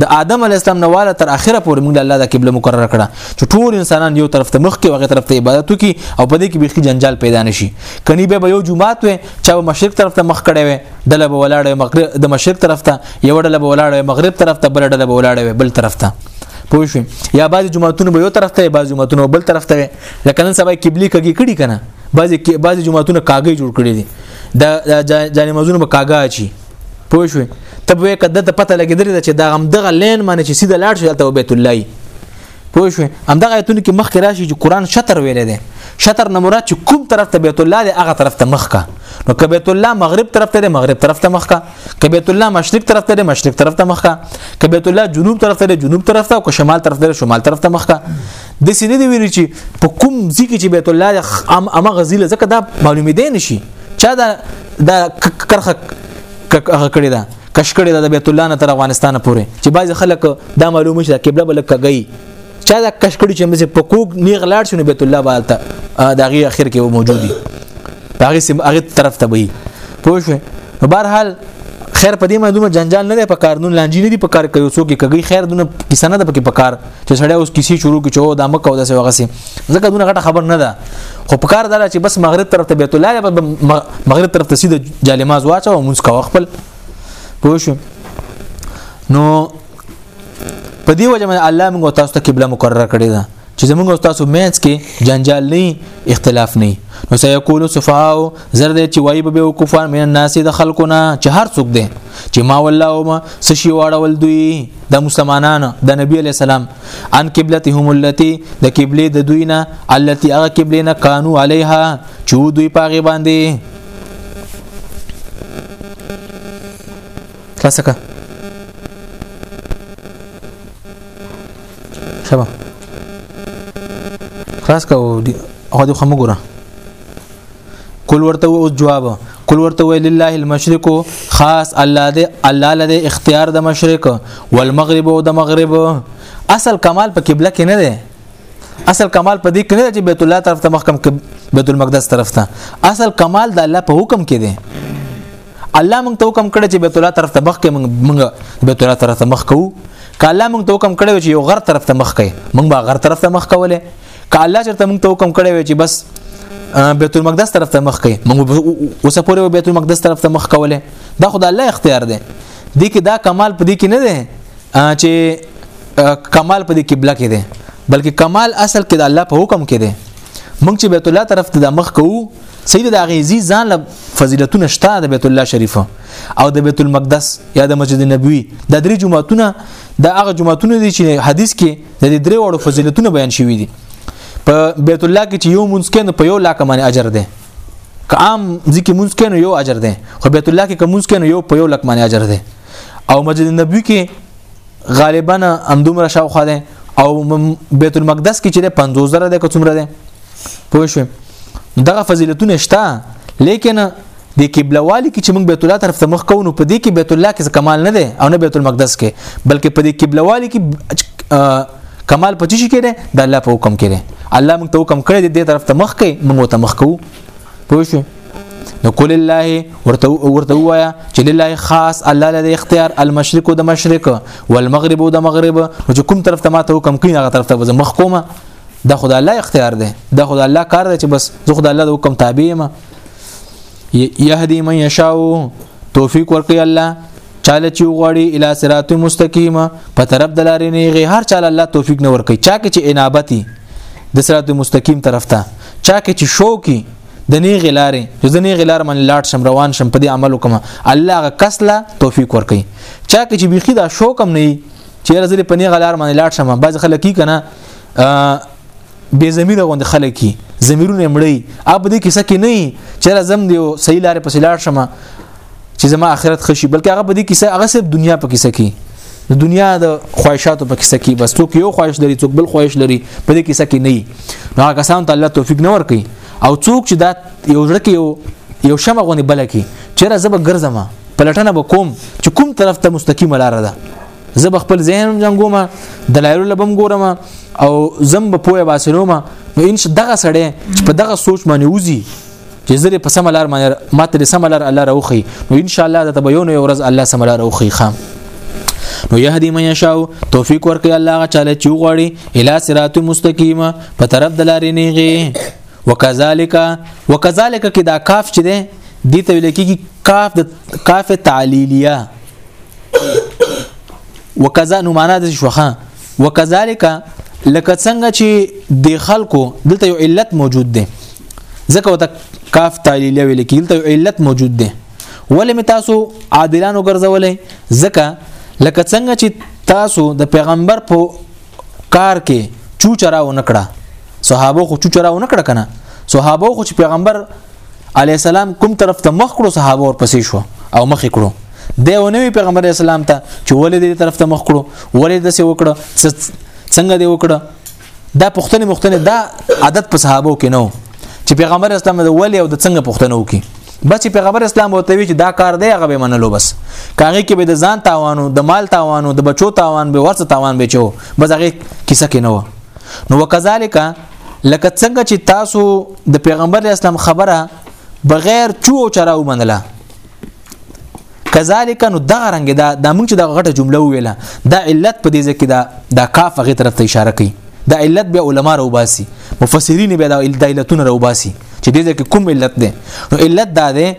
د آدم علی السلام نواله تر اخره پورې موږ الله د قبله مقرره کړه چې ټول انسانان یو طرف ته مخ کې وغه طرف ته عبادت وکي او په دې کې بيخي جنجال پیدا نشي کني به یو جمعات وي چې به مشرق طرف ته مخ کړي وي دله به ولاړ مغرب د مشرق طرف ته یو ډله به ولاړ مغرب طرف ته بل ډله به ولاړ بل طرف ته پوه شو یا بعض جمعتون به یو طرف ته بعض جمعتون بل طرف ته لکه نن سبا قبلي کږي کړي کنه بعض بعض جمعتون کاګي جوړ کړي دي د جانمازونو به کاګا چی پوه شو ته به کده ته پته لګیدل چې دا غم دغه لین معنی چې سیده لاړ شو ته بیت الله پوه شو همدغه ایتونه کې مخ کې راشي چې قران شطر ویل دي شطر نه مراد چې کوم طرف ته بیت الله دی هغه طرف ته مخ کا نو که بیت الله مغرب طرف ته دی مغرب طرف ته مخ کا که بیت الله مشرق طرف ته دی مشرق طرف ته مخ کا که بیت الله جنوب طرف ته دی جنوب طرف ته او که شمال طرف ته دی شمال طرف ته مخ کا د سینې دی ویل چې په کوم ځکه چې بیت الله امه غزیله زکه دا معلومې دی نشي چا دا د کرخه هغه کړی دا کش کړی دا د بیت الله نه تر افغانستان پورې چې بعض خلک دا معلومه شي قبله بل کګي چا دا کش کړی چې مزه پکوک نیغ لاړ شونه بیت الله بالته دا غي اخر کې موجودي هغه سم هغه طرف ته وي پوه شو بهرحال خیر په دې مې دومره جنجال نه دی په کار نون لانجی نه دی په کار کوي څوک کوي خیر دونه کیسه نه ده پکې په کار چې سړی اوس کیسې شروع کی چې دا مکه او داسې وغسی ځکه دونه غټه خبر نه ده خو په کار دره چې بس مغرب طرف ته بیت الله مغرب طرف ته سیده جالماز واچو او مونږ کا خپل پوه شو نو په دی وجه من الله موږ تاسو ته قبله مقرره کړې ده چې زموږ تاسو مینس کې جنجال نه اختلاف نه نو سيقول سفهاء زر دې چې وای به وقفان من الناس د خلقونه چې هر څوک دې چې ما والله او ما سشي واړول دوی د مسلمانانو د نبی علی السلام ان قبلتهم التي د قبله د دوی نه التي هغه قبله نه قانو عليها چې دوی پاغي باندې خلاصکه شبا خلاص کا او دي هغه خو مګوره کول ورته او جواب کول ورته وی لله المشرق خاص الله دې الله لده اختیار د مشرق والمغرب او د مغرب اصل کمال په قبله کې نه دی اصل کمال په دې کې نه چې بیت الله طرف ته مخکم بیت المقدس طرف ته اصل کمال د الله په حکم کې دی الله موږ ته حکم کړی چې بیت الله طرف ته مخ کې موږ بیت الله طرف ته مخ کوو کله موږ ته حکم کړی چې یو غر طرف ته مخ کوي موږ به غر طرف ته مخ کوله که الله چرته موږ ته حکم کړی وي چې بس بیت المقدس طرف ته مخ کوي موږ اوس پورې بیت المقدس طرف ته مخ کوله دا خدای الله اختیار دی دي کې دا کمال په دې کې نه دی چې کمال په دې قبله کې دی بلکې کمال اصل کې د الله په حکم کې دی موږ چې بیت الله طرف ته د مخ کوو سید د غیزی ځان له فضیلتونه شته د بیت الله شریف او د بیت المقدس یا د مسجد نبوي د درې جمعهتونه د هغه جمعهتونه دي چې حدیث کې د دې درې وړو فضیلتونه بیان شوي دي په بیت الله کې چې یو مونږ کین په یو لاکه باندې اجر ده که عام ځکه مونږ کین یو اجر ده خو بیت الله کې کوم کین یو په یو لاکه باندې اجر ده او مسجد نبوي کې غالبا همدومره شاوخه ده او بیت المقدس کې چې ده 50000 ده که څومره ده پوه شو دغه فضیلتونه شته لیکن د قبله والی کې چې موږ بیت الله طرف ته مخ کوو نو په دې کې بیت الله کې کمال نه دی او نه بیت المقدس کې بلکې په دې قبله والی کې کمال پچی شي کېده د الله په حکم کې الله موږ ته حکم کړی دی دې طرف ته مخ کې موږ ته مخ کوو پوه شئ نو کول الله ورته ورته وایا چې لله خاص الله له اختیار المشرق او د مشرق والمغرب او د مغرب نو کوم طرف ته ما ته حکم کین هغه طرف ته مخ کومه دا خدای الله اختیار دی دا خدای الله کار دی چې بس زه خدای الله د حکم تابع یم يهدي من يشاء توفيق ورکي الله چاله چې وغواړي الی صراط مستقیم په طرف د لارې نه غي هر چاله الله توفیق نه ورکي چا کې چې انابتي د صراط مستقیم طرف ته چا کې چې شوقي د نه غلارې چې د نه غلار من لاړ شم روان شم په دې عمل وکم الله کسله توفیق ورکي چا کې چې بيخي دا شوق هم نه چې رزل په نه غلار من لاړ شم بعض خلک کی کنه بې ضمیر غوند خلک کی ضمیرونه مړی اپ دې کیسه کې نه چې لازم دی صحیح لارې پسې لاړ شم چې زما آخرت خشي بلکې هغه په دې کیسه هغه صرف دنیا په کیسه کې د دنیا د خواهشاتو په کیسه کې بس څوک یو خواهش لري څوک بل خواهش لري په دې کیسه کې نه نو هغه کسان ته الله توفیق نه ورکي او څوک چې دا یو ځړ کې یو یو شمه غونې بل کې چیرې زب ګرځم پلټنه وکوم چې کوم طرف ته مستقیم لار ده زه به خپل ذهن هم جنګوم دلایل لبم ګورم او زم به پوهه باسلوم نو ان دغه سړی چې په دغه سوچ باندې وزي چې زه په سم لار باندې ماته سم لار الله راوخی نو ان شاء الله ته به یو نه ورځ الله سم لار راوخی خام نو يهدي من يشاء توفيق ورکي الله تعالی چې وغړي الى صراط مستقيم په طرف د لارې نیغي وکذالک وکذالک کې دا کاف چې دی دي ته ویل کېږي کاف د کاف تعلیلیه وکذا نو معنا د شوخه وکذالک لکه څنګه چې د خلکو دلته یو علت موجود دی ځکه وته کاف تعلیل ویل کې دلته یو علت موجود دی ولې می تاسو عادلانو ګرځولې ځکه لکه څنګه چې تاسو د پیغمبر په کار کې چوچرا و نکړه صحابه خو چوچرا و نکړه کنه صحابه خو چې پیغمبر علی السلام کوم طرف ته مخ کړو صحابه ور پسې شو او مخ کړو د نوې پیغمبر اسلام ته چې ولې دې طرف ته مخ کړو ولې د څه وکړه څنګه دې وکړه دا پښتنه مختنه دا عادت په صحابه کې نو چې پیغمبر اسلام د ولې او د څنګه پښتنو کې بس چې پیغمبر اسلام وته وی چې دا کار دی هغه به منلو بس کاغه کې به د ځان تاوانو د مال تاوانو د بچو تاوان به ورڅ تاوان به چو بس هغه کیسه کې نه و نو وکذالک لکه څنګه چې تاسو د پیغمبر اسلام خبره بغیر چو چراو منله کذالک نو دغه رنګ دا د موږ چې د غټه جمله ویله دا علت په دې ځکه دا د کاف غي طرف ته اشاره کوي دا علت بیا علما روباسي مفسرین بیا دا علتونه روباسي چې دې ځکه کوم علت ده نو علت دا ده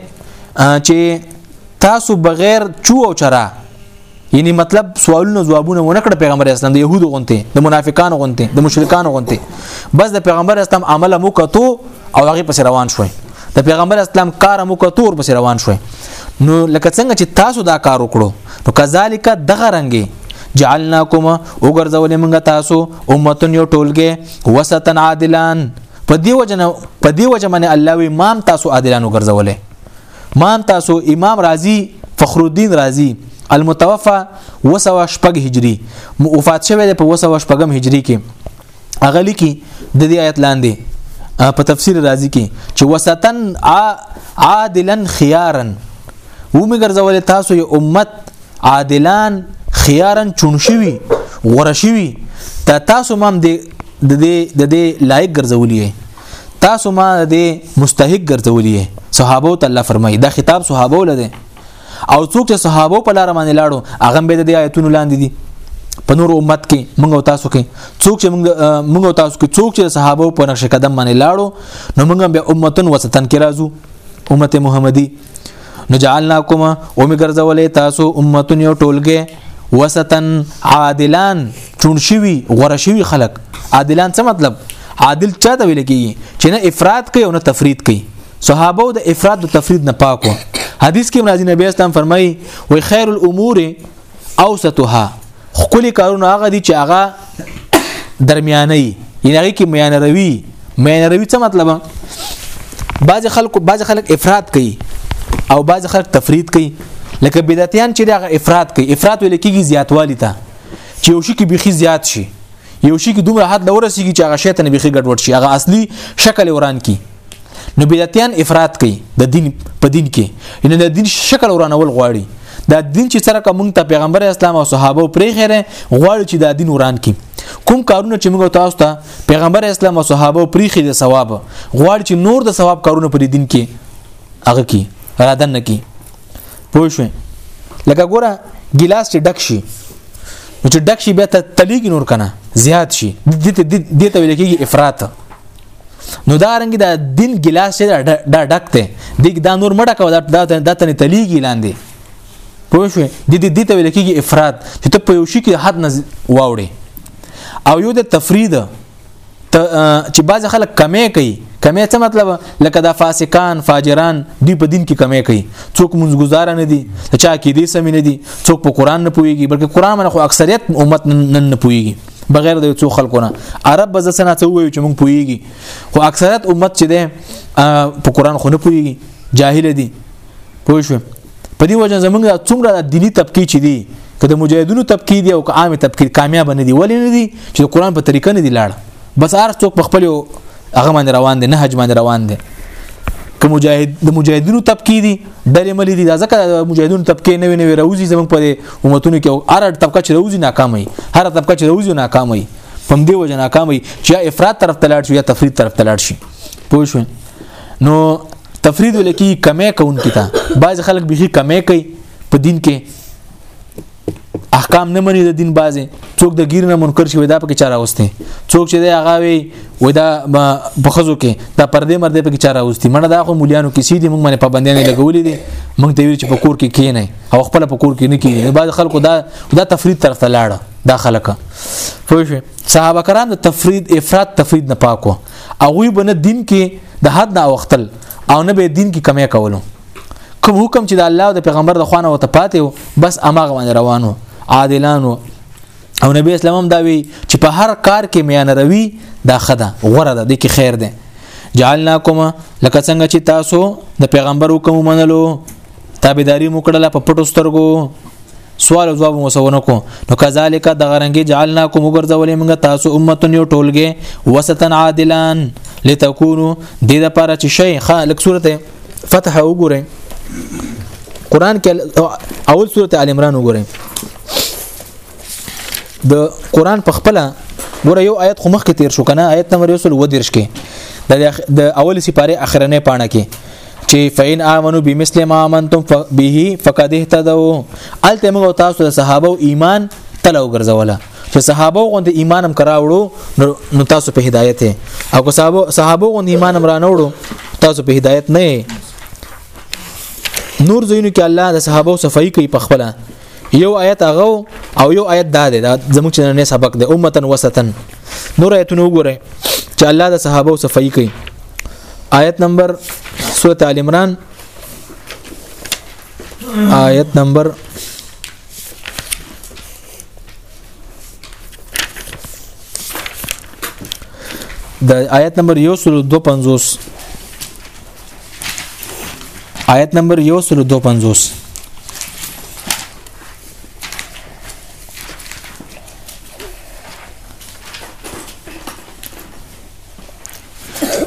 چې تاسو بغیر چو او چرا یعنی مطلب سوالونه جوابونه ونه کړ پیغمبر اسلام د يهودو غونته د منافقانو غونته د مشرکانو غونته بس د پیغمبر اسلام عمل مو کتو او هغه پس روان شوي د پیغمبر اسلام کار مو کتو او پس روان شوي نو لکه څنګه چې تاسو دا کار وکړو نو کذالک دغه رنګي جعلناکم وګرځولې موږ تاسو امتون یو ټولګه وسطن عادلان په دی وجه په دی وجه باندې الله وی امام تاسو عادلان وګرځولې امام تاسو امام رازی فخر الدین رازی المتوفى وسو شپږ هجری وفات شوه په وسو شپږم هجری کې هغه لیکي د دې آیت لاندې په تفسیر راځي کې چې وسطن عادلن خيارن و مې ګرځولې تاسو یو امت عادلان خيارن چون شوی غره شوی ته تاسو مام د دې د دې لایق ګرځولې تاسو ما د مستحق ګرځولې صحابه ته الله فرمایي دا خطاب صحابه ولده او څوک چې صحابه په لار باندې لاړو هغه به د آیتونو لاندې دي په نور امت کې موږ او تاسو کې څوک چې موږ موږ او تاسو کې څوک چې صحابه په نقش قدم باندې لاړو نو موږ به امتن وسطن کې راځو امت محمدي نو جعلناکم او موږ ګرځولې تاسو امتن یو ټولګه وسطن عادلان چون شوی غره شوی خلق عادلان څه مطلب عادل چا ته ویل کیږي چې نه افراط کوي او نه تفرید کوي صحابه د افراد او تفرید نه پاک وو حدیث کې مرضی نبی اسلام فرمایي وای خیر الامور اوسطها خپل کارونه هغه دي چې هغه درمیاني یعنی هغه کې میان روي میان روي څه مطلب بعض خلکو بعض خلک افراد کوي او بعض خلک تفرید کوي لکه بدعتيان چې دغه افراد کوي افراد ویل کېږي زیاتوالی ته چې یو شي کې بيخي زیات شي یو شي کې دومره حد لور رسیږي چې هغه شی ته نبيخي ګډوډ شي هغه اصلي شکل وران کی نو بدعتيان افراط کوي د دین په دین کې ان د دین شکل ورانول غواړي دا دین چې سره کوم ته پیغمبر اسلام او صحابه پرې خیره غواړي چې دا دین وران کی کوم کارونه چې موږ تاسو ته پیغمبر اسلام او صحابه پرې خې د ثواب غواړي چې نور د ثواب کارونه په دین کې هغه کی را دن کی پوه شو لکه ګوره ګلاس چې ډک شي نو چې ډک شي بیا ته تلیګ نور کنه زیات شي دې ته ویل کېږي افراط نو دا رنګ دا دین ګلاس چې دا ډک ته دګ دا نور مړه کو دا دا ته تلیګ لاندې پوه شو د دې دې ته ویل کېږي افراط چې ته په یو شي کې حد نه واوړي او یو د تفرید چې بعض خلک کمې کوي کمې څه مطلب لکه دا فاسقان فاجران دوی په دین کې کمې کوي څوک مونږ گزاره نه دي چا کې دې سم نه دي څوک په قران نه پويږي بلکې قران باندې خو اکثریت امت نن نه پويږي بغیر د څو خلکو نه عرب به زسنه ته وایي چې مونږ پويږي خو اکثریت امت چې ده په قران خو نه پويږي جاهل دي پوه شو په دې وجه زمونږ دا څومره د دینی طبقه چې دي که د مجاهدونو طبقه دي او که عامه طبقه کامیاب نه دي ولې نه دي چې د قران په طریقه نه دي لاړ بس هر څوک په خپل هغه باندې روان دي نه حج باندې روان دي که مجاهد د مجاهدونو طبقه دي ډلې ملي دي دا ځکه د مجاهدونو طبقه نوې نوې راوځي زمونږ په امتونو کې هر طبقه چې راوځي ناکامي هر طبقه چې راوځي ناکامي پم دی وجه ناکامي چې افراط طرف ته لاړ شي یا تفرید طرف ته لاړ شي پوه شئ نو تفرید لکی کمه کون کیتا بعض خلک به کمه کوي په دین کې احکام نه مني د دین بازي څوک د غیر نه منکر شي ودا پکې چاره اوسته څوک چې د هغه وي ودا بخزو کې دا پردې مرده پکې چاره اوسته منه دا خو مليانو کې سي دي موږ باندې پابندې نه لګولې دي موږ ته ویل چې په کور کې کینای او خپل په کور کې نه کینای بعض خلکو دا دا تفرید طرف ته لاړه دا خلک پوه شو صحابه کرام د تفرید افراط تفرید نه پاکو هغه به نه دین کې د حد نه اوختل او نه به دین کې کمی کولو کوم حکم چې د الله او د پیغمبر د خوانه وته پاتې و بس اماغه باندې روانو عادلانو او نبی اسلام هم دا وی چې په هر کار کې میان روي دا خده غره ده د کې خیر ده جعلناکم لکه څنګه چې تاسو د پیغمبر حکم منلو تابعداري مو کړله په پټو سترګو سوال او جواب مو سونه کو نو کذالک د غرنګي جعلنا کوم ګرځولې موږ تاسو امه یو ټولګه وسطن عادلان لتكونو د دې لپاره چې شي خلک سورته فتح وګورئ قران کې اول سورته ال عمران وګورئ د قران په خپل ګوره یو آیت خو مخکې تیر شو کنه آیت نمبر 1 ودرش کې د اول سپاره اخرنه پاڼه کې چې فین امنو بمثل ما امنتم به فقد اهتدوا الته موږ تاسو د صحابه ایمان تلو ګرځوله چې صحابه غوند ایمان هم کراوړو نو تاسو په هدایت او که صحابه صحابه غوند ایمان هم رانوړو تاسو په هدایت نه نور زینو کې الله د صحابه صفائی کوي په خپل یو آیت هغه او یو آیت دا دی دا زموږ چې نن سبق دی امتن وسطن نور آیتونه وګورئ چې الله د صحابه او صفای کوي آیت نمبر سورۃ آل عمران آیت نمبر د آیت نمبر 152 آیت نمبر 152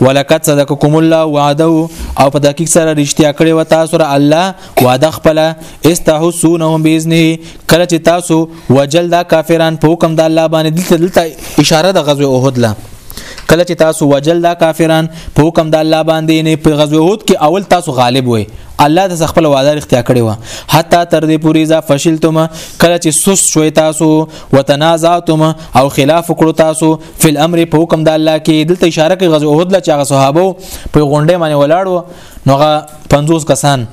ولقد صدقكم الله وعده او په دقیق سره رښتیا کړی و تاسو سره الله وعده خپل استحسونهم باذنه کله چې تاسو وجل دا کافران په حکم د الله باندې دلته دلته اشاره د غزوه احد لا کله چې تاسو وجل دا کافران په حکم د الله باندې نه په غزوه احد کې اول تاسو غالب وئ الله د خپل وعده اختیار کړی و حتی تر دې پوري ځا فشلتم کله چې سس شوي تاسو وتنازعتم او خلاف کړو تاسو فل امر په حکم د الله کې دلته اشاره کوي غزوه احد لا چې صحابه په غونډه باندې ولاړو نو هغه 50 کسان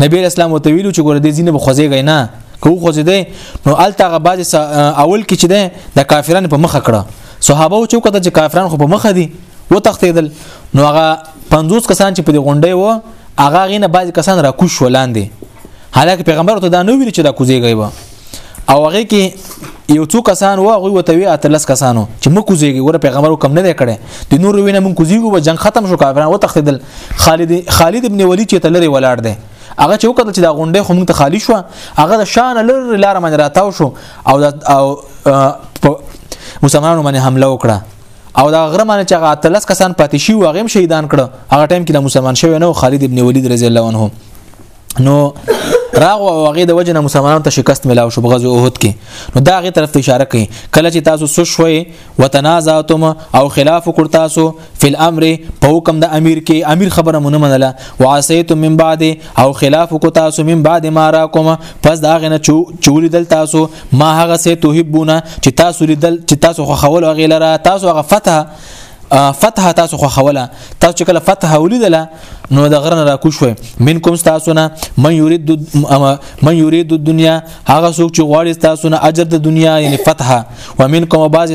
نبی اسلام وته ویلو چې ګور دې زینب خوځيږي نه کو خوځې دې نو الته هغه باز اول کې چې ده د کافرانو په مخه کړه صحابه او چوکته چې کافران خو په مخه دي و تختیدل نو هغه 50 کسان چې په دې غونډې و هغه غینه باز کسان را کوش ولاندې حالکه پیغمبر ته دا نه ویل چې دا کوزي غیبه او هغه کې یو څو کسان و هغه وته وی اتلس کسانو چې مو کوزيږي ور پیغمبر کم نه کړي د نور وینه مون کوزيږي و جنگ ختم شو کافرانو و تختیدل خالد خالد ابن ولید چې تلری ولاړ دی هغه چې وکړل چې دا غونډه خو مونږ ته خالی شو هغه د شان لر لار من راتاو شو او د او مسلمانانو باندې حمله وکړه او دا غره باندې چې هغه اتلس کسان پاتې شي و غیم شهیدان کړه هغه ټایم کې د مسلمان شوی نو خالد ابن ولید رضی الله عنه نو راغو او هغه د وجنه مسلمانانو ته شکست ملاو شو بغزو اوهد کې نو دا هغه طرف ته اشاره کوي کله چې تاسو سو شوي وتنازعتم او خلاف کړ تاسو فل امر په حکم د امیر کې امیر خبره مونږ منله وعصیتم من بعد او خلاف کو تاسو من بعد ما راکم پس دا غنه چول دل تاسو ما هغه سه توهبونه چې تاسو لیدل چې تاسو خو خول هغه لره تاسو هغه فتح فتح تاسو خو خوله تاسو چې کله فتح ولیدله نو د غرن را کوشوي منکم تاسو نه من یرید من یرید الدنیا هغه څوک چې غواړي تاسو نه اجر د دنیا یعنی فتح و منکم بعض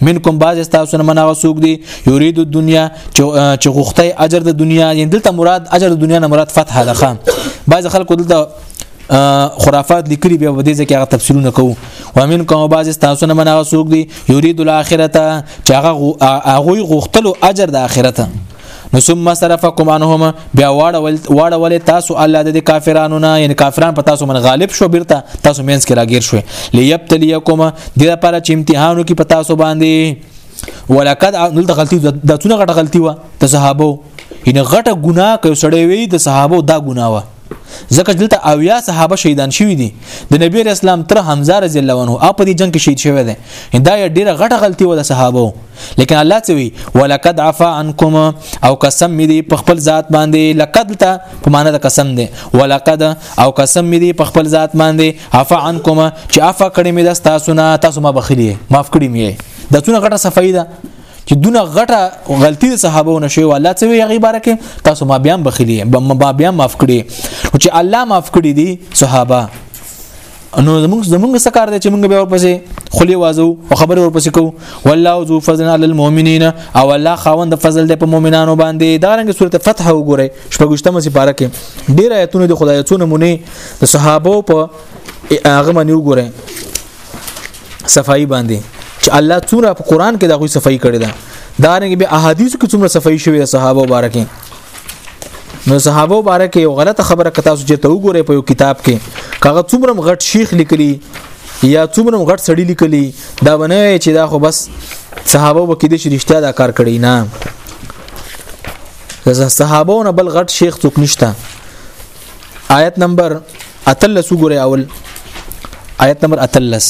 منکم بعض تاسو نه منغه څوک دی یرید الدنیا چې غوښتي اجر د دنیا یعنی دلته مراد اجر د دنیا نه مراد فتح ده خام بعض خلکو دلته خرافات لیکلي بیا په دې ځکه هغه تفسیرونه کوو وامن کوم بعض تاسو نه منغه سوق دي یرید الاخرته چې هغه هغه غختلو اجر د اخرته نو ثم صرفكم عنهم بیا واړول واړول تاسو الله د کافرانو نه یعنی کافران په تاسو من غالب شو بیرته تاسو مینس کې راګیر شو ليبتليكم د لپاره چې امتحانو کې په تاسو باندې ولقد نل غلطي د څونه غټه غلطي و د صحابه ان غټه ګناه کوي سړی وي د صحابه دا ګناه و ځکه چې دلته اویا صحابه شهیدان شوی دي د نبی رسول الله تر حمزه رضی الله عنه اپ دې جنگ کې شهید شوی دی دا ډیره غټه غلطي و د صحابه لیکن الله څه وی ولقد عفا عنكم او قسم می دی په خپل ذات باندې لقد ته په معنا د قسم دی ولقد او قسم می دی په خپل ذات باندې عفا عنكم چې عفا کړی می د تاسو نه تاسو ما بخلی معاف کړی می دا څونه غټه صفایده چې دونه غټه غلطي د صحابه نه شوی الله څه وی غیباره کې تاسو ما بیا بخلی ما بیا معاف کړی او چې الله معاف کړی دي صحابه نو زمونږ زمونږ څه کار دی چې مونږ به ورپسې خلی وازو او خبره ورپسې کو والله ذو فضل علی المؤمنین او الله خاوند فضل دی په مؤمنانو باندې دا رنګ سورته فتح وګوره شپږشتمه سپاره کې ډیر آیتونه د خدای څو نمونه د صحابه په هغه باندې وګوره صفائی باندې چې الله څومره په قران کې دا غوي صفائی کړی دا دا رنګ به احادیث کې څومره صفائی شوی د صحابه مبارکین نو صحابه مبارک یو غلطه خبره کتا سو چې ته وګوره په یو کتاب کې کاغه څومره غټ شیخ لیکلی یا څومره غټ سړی لیکلی دا ونه چې دا خو بس صحابه وکړي د شریشتیا دا کار کړی نه زه صحابو نه بل غټ شیخ څوک نشته آیت نمبر اتلس وګورئ اول آیت نمبر اتلس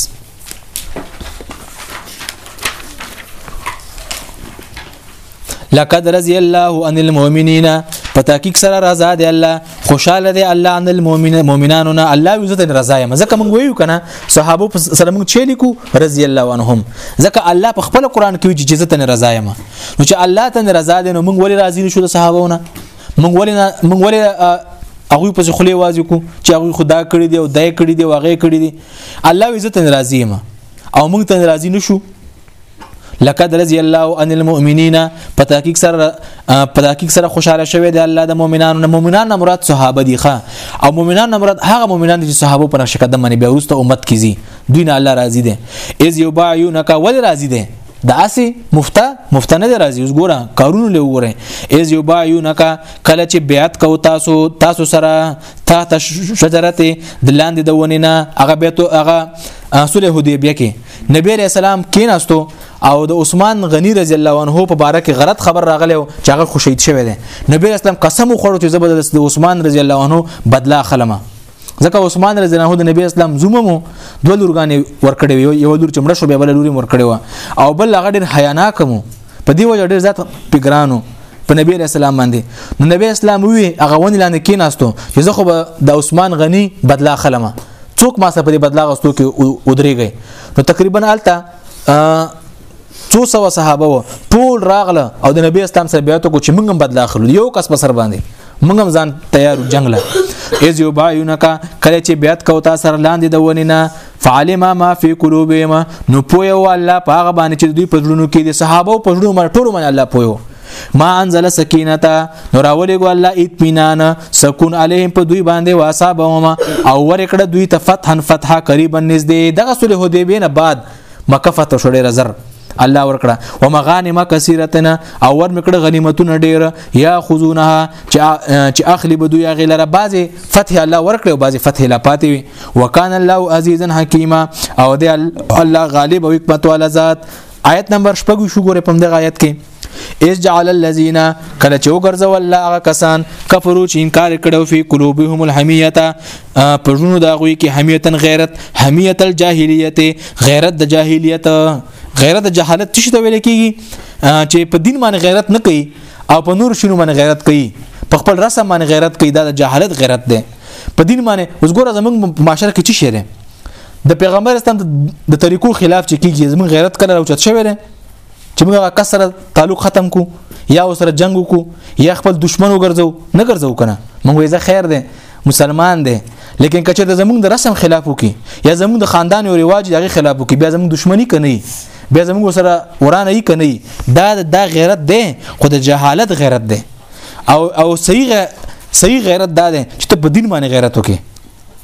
لقد رضي الله عن المؤمنين په تحقیق سره رضا دی الله خوشاله دی الله عن المؤمنین مؤمنانو نه الله عزت رضا یم ځکه موږ ویو کنه صحابه سره موږ چې لیکو رضی الله عنهم ځکه الله په خپل قران کې چې عزت نه رضا یم نو چې الله ته رضا دی نو موږ ولې راضی نشو د صحابهونه موږ ولې موږ ولې هغه په خله وازی کو چې هغه خدا کړی دی او دای کړی دی واغې کړی دی الله عزت ناراضی ما او موږ ته ناراضی نشو لقد رضي الله عن المؤمنين په تحقیق سره په تحقیق سره خوشاله شوی دی الله د مؤمنانو نه مؤمنان مراد صحابه دي ښا او مؤمنان مراد هغه مؤمنان دي چې صحابه په نقش قدم باندې بیا ورسته امت کیږي دوی نه الله راضي دي اذ یبايونک ول راضي دي د اسی مفته مفته نه راځي اوس ګوره کارونه له وګوره از یو با یو نکا کله چې بیعت کو تاسو تاسو سره تحت شجرته د لاندې د ونی نه هغه بیت هغه اصل حدیبیه کې نبی رسول سلام کیناستو او د عثمان غنی رضی الله عنه په باره کې غلط خبر راغلی او چې هغه خوشید شوی دی نبی رسول قسم وخوړو چې زبر د عثمان رضی الله عنه بدلا خلمه ځکه عثمان رضی الله عنه د نبی اسلام زوممو دوه لورګانې ورکړې وي یو لور چمړه شو به بل لوري ورکړې و او بل هغه ډېر حیانا کوم په دی وجه ډېر ذات پګرانو په نبی رسول الله باندې نو نبی اسلام وی هغه ونی لاندې کیناستو چې زه خو د عثمان غنی بدلا خلمه څوک ما سره په بدلا غستو کې ودرېږي نو تقریبا الته څو سو صحابه و ټول راغله او د نبی اسلام سره بیعت کو چې موږ هم بدل اخلو یو کس په سر باندې موږ هم ځان تیار جنگ له از یو بایونک کله چې بیعت کو تا سره لاندې د ونینا فعلم ما فی قلوبهم نو پوی او الله پاغه باندې چې دوی پزړونو کې دي صحابه او پزړونو باندې ټول باندې الله پوی ما انزل سکینتا نو راولې ګو الله اطمینان سکون علیهم په دوی باندې واسابهم او ورکړه دوی ته فتحن فتحه قریبا نږدې دغه صلح حدیبیه نه بعد مکه فتح شوړې رزر الله ورکړه ومغانم کثیرتنا او ور مکړه غنیمتونه ډیر یا خذونها چې اخلی بدو یا غیلره بعضی فتح الله ورکړه او بعضی فتح لا پاتې وي وکانه الله عزیزا حکیمه او دی الله غالب او حکمت والا ذات آیت نمبر شپږ شو ګوره په دغه آیت کې اس جعل الذين کله چې وګرځول الله هغه کسان کفرو چې انکار کړو فی قلوبهم الحمیته په ژوند دا غوي کې حمیتن غیرت حمیت الجاهلیت غیرت د جاهلیت غیرت د جهالت څه ته ویل کیږي چې په دین باندې غیرت نه کوي او په نور شنو باندې غیرت کوي په خپل رسم باندې غیرت کوي دا د جهالت غیرت دی په دین باندې اوس ګوره زمونږ معاشره کې چی شي ده د پیغمبر اسلام د طریقو خلاف چې کیږي زمونږ غیرت کله راوچت شوی ده چې موږ هغه کسره تعلق ختم کو یا وسره جنگ کو یا خپل دشمن وګرځو نه ګرځو کنه موږ یې خیر ده مسلمان ده لیکن کچه د زمونږ د رسم خلاف وکي یا زمونږ د خاندان او رواج دغه خلاف وکي بیا زمونږ دشمنی کني بیا زمونږ سره ورانه یې کني دا دا غیرت ده خو د جهالت غیرت ده او او صحیح صحیح غیرت دا ده چې ته په دین باندې غیرت وکې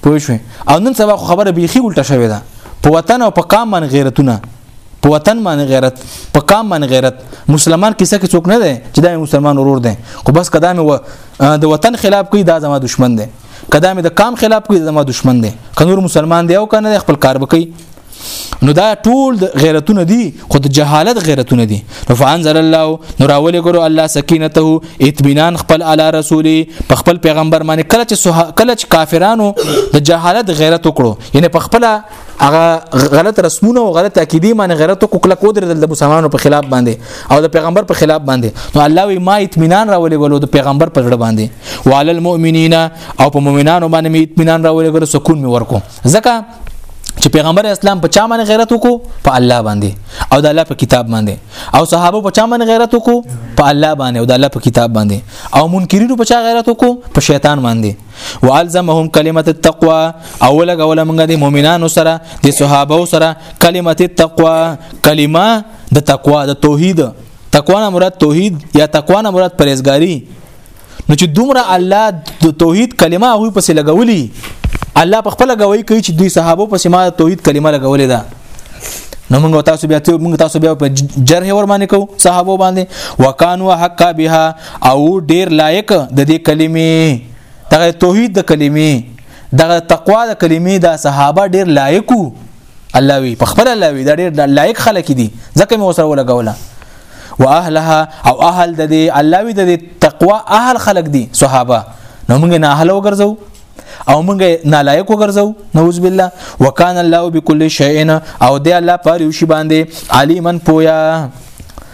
پوه شو او نن سبا خبره بیخي الټه شوې ده په وطن او په قام باندې غیرتونه په وطن باندې غیرت په قام باندې غیرت مسلمان کیسه کې څوک نه دی چې دا مسلمان ورور دی خو بس قدم و د وطن خلاف کوي دا زما دشمن دی کدا مې د کام خلاف کوي زما دشمن دی که نور مسلمان دی او کنه خپل کار وکي نو دا ټول غیرتونه دي خو د جهالت غیرتونه دي نو فانزل الله نو راولې ګورو الله سکینته اطمینان خپل علی رسولي په خپل پیغمبر باندې کله چې کله چې کافرانو د جهالت غیرت وکړو یعنی په خپل هغه غلط رسمونه او غلط عقیده باندې غیرت کو کله کو درل د مسلمانانو په خلاف باندې او د پیغمبر په خلاف باندې نو الله وی ما اطمینان راولې ګلو د پیغمبر په ځړ باندې وعلى المؤمنین او په مؤمنانو باندې می اطمینان راولې ګلو سکون می ورکو ځکه چې پیغمبر اسلام په چا باندې غیرت وکړو په الله باندې او د الله په کتاب باندې او صحابه په چا باندې غیرت وکړو په الله باندې او د الله په کتاب باندې او منکرینو په چا غیرت وکړو په شیطان باندې والزمهم کلمه التقوا او لګول موږ د مؤمنانو سره د صحابه سره کلمه التقوا کلمه د تقوا د توحید تقوا نه مراد توحید یا تقوا نه مراد پرهیزګاری نو چې دومره الله د توحید کلمه هغه پسې لګولي الله په خپل غوي کوي چې دوی صحابه پسې ما توحید کلمه لګولې ده نو موږ تاسو بیا ته موږ تاسو بیا په جرح ور باندې کو صحابه باندې وکانو حق بها او ډیر لایق د دې کلمې دغه توحید د کلمې دغه تقوا د کلمې د صحابه ډیر لایقو الله وی په خپل الله وی دا ډیر لایق خلک دي ځکه مې وسره ولګوله واهلها او اهل د دې الله وی د تقوا اهل خلک دي صحابه نو موږ نه اهل وګرځو او موږ نالایق وګرځو نعوذ بالله وکانه الله بكل شيء او دی الله پر یو شی باندې علیمن پویا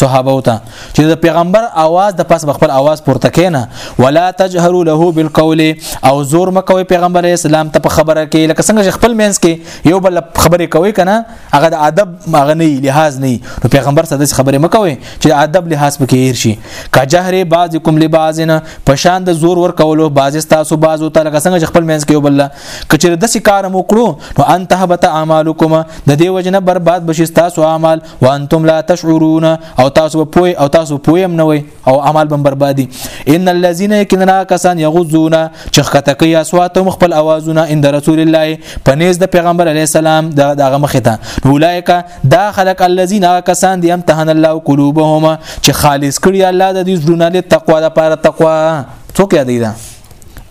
صحابه ته چې د پیغمبر आवाज د پس خپل आवाज پورته کینه ولا تجهروا له بالقول او زور مکوي پیغمبر اسلام ته په خبره کې لکه څنګه خپل مینس کې یو بل خبرې کوي کنه هغه د ادب مغنی لحاظ نه نو پیغمبر سره د خبرې مکوي چې ادب لحاظ پکې هیر شي کا جهر بعضکم لبعضنا په شان د زور ور کولو بعض تاسو بعضو ته لکه څنګه خپل مینس کې یو بل کچره د سې کار مو کړو نو انتهبت اعمالکم د دې وجنه برباد بشي تاسو اعمال وانتم لا تشعرون او تاسو په او تاسو پویم نه وي او عمل بم بربادي ان الذين يكننا کسان يغزون چې خطه کوي اصواتهم خپل اوازونه عند رسول الله پنيز د پیغمبر علی السلام دغه مخه ته اولایک دا خلق الذين کسان دي امتحان الله قلوبهم چې خالص کړي الله د دې زړونه له تقوا لپاره تقوا څوک یادې ده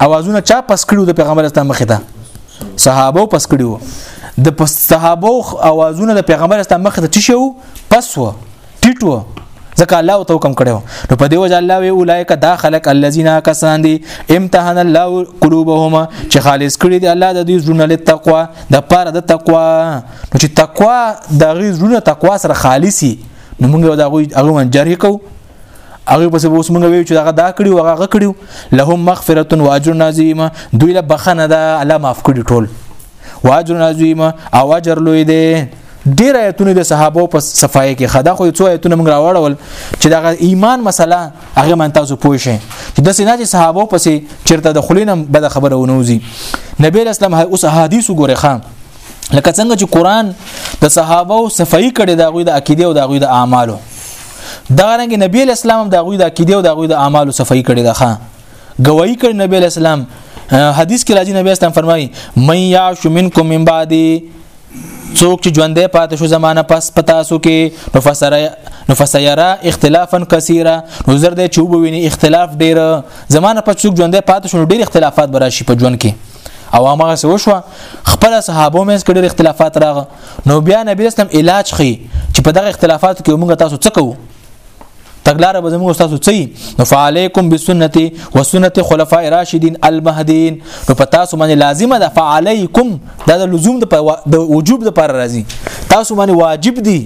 اوازونه چا پس کړو د پیغمبر اسلام مخ ته صحابه پس کړو د پس صحابه اوازونه د پیغمبر اسلام مخ ته شو پس و ټیټ و ځکه الله او توکم کړو نو په دې وجه الله وی اولایک دا خلق الذين کسان دي امتحان الله قلوبهما چې خالص کړي دي الله د دې زړه له تقوا د پاره د تقوا نو چې تقوا د غي زړه تقوا سره خالصي نو موږ دا غوي هغه من جرح کوو هغه پس اوس موږ ویو چې هغه دا کړیو هغه کړیو لهم مغفرة واجر عظیم دوی له بخنه ده الله معاف کړی ټول واجر عظیم او اجر لوی دی ډیر آیتونه د صحابه په صفای کې خدا خو څو آیتونه موږ راوړل چې دا ایمان مسله هغه من تاسو پوه شئ چې د سیناج صحابه پسې چیرته د خلینم بد خبره ونوزي نبی اسلام اوس حدیث وګوره خان لکه څنګه چې قران د صحابه صفای کړي دا غوي د عقیده او دا غوي د اعمالو دا رنګ نبی اسلام هم دا غوی د عقیده او دا غوی د اعمالو صفائی کړي ده ښا گواہی کړي نبی اسلام حدیث کې راځي نبی اسلام فرمایي من یعش منکم من بعدی څوک چې ژوندې پاتې شو زمانہ پس پتا سو کې نو فسره نو فسيرا اختلافا كثيرا نو زر دې چوب ویني اختلاف ډېر زمانہ پس څوک ژوندې پاتې شو ډېر اختلافات براشي په ژوند کې او هغه څه وشو خپل صحابه مې کړي اختلافات راغ نو بیا نبی اسلام علاج خي چې په دغه اختلافات کې موږ تاسو څه کوو تګلاره به زموږ تاسو څه نو فعليكم بسنتي وسنت خلفاء راشدين المهديين نو په تاسو باندې لازمه ده فعليكم دا د لزوم د وجوب د پر راځي تاسو باندې واجب دي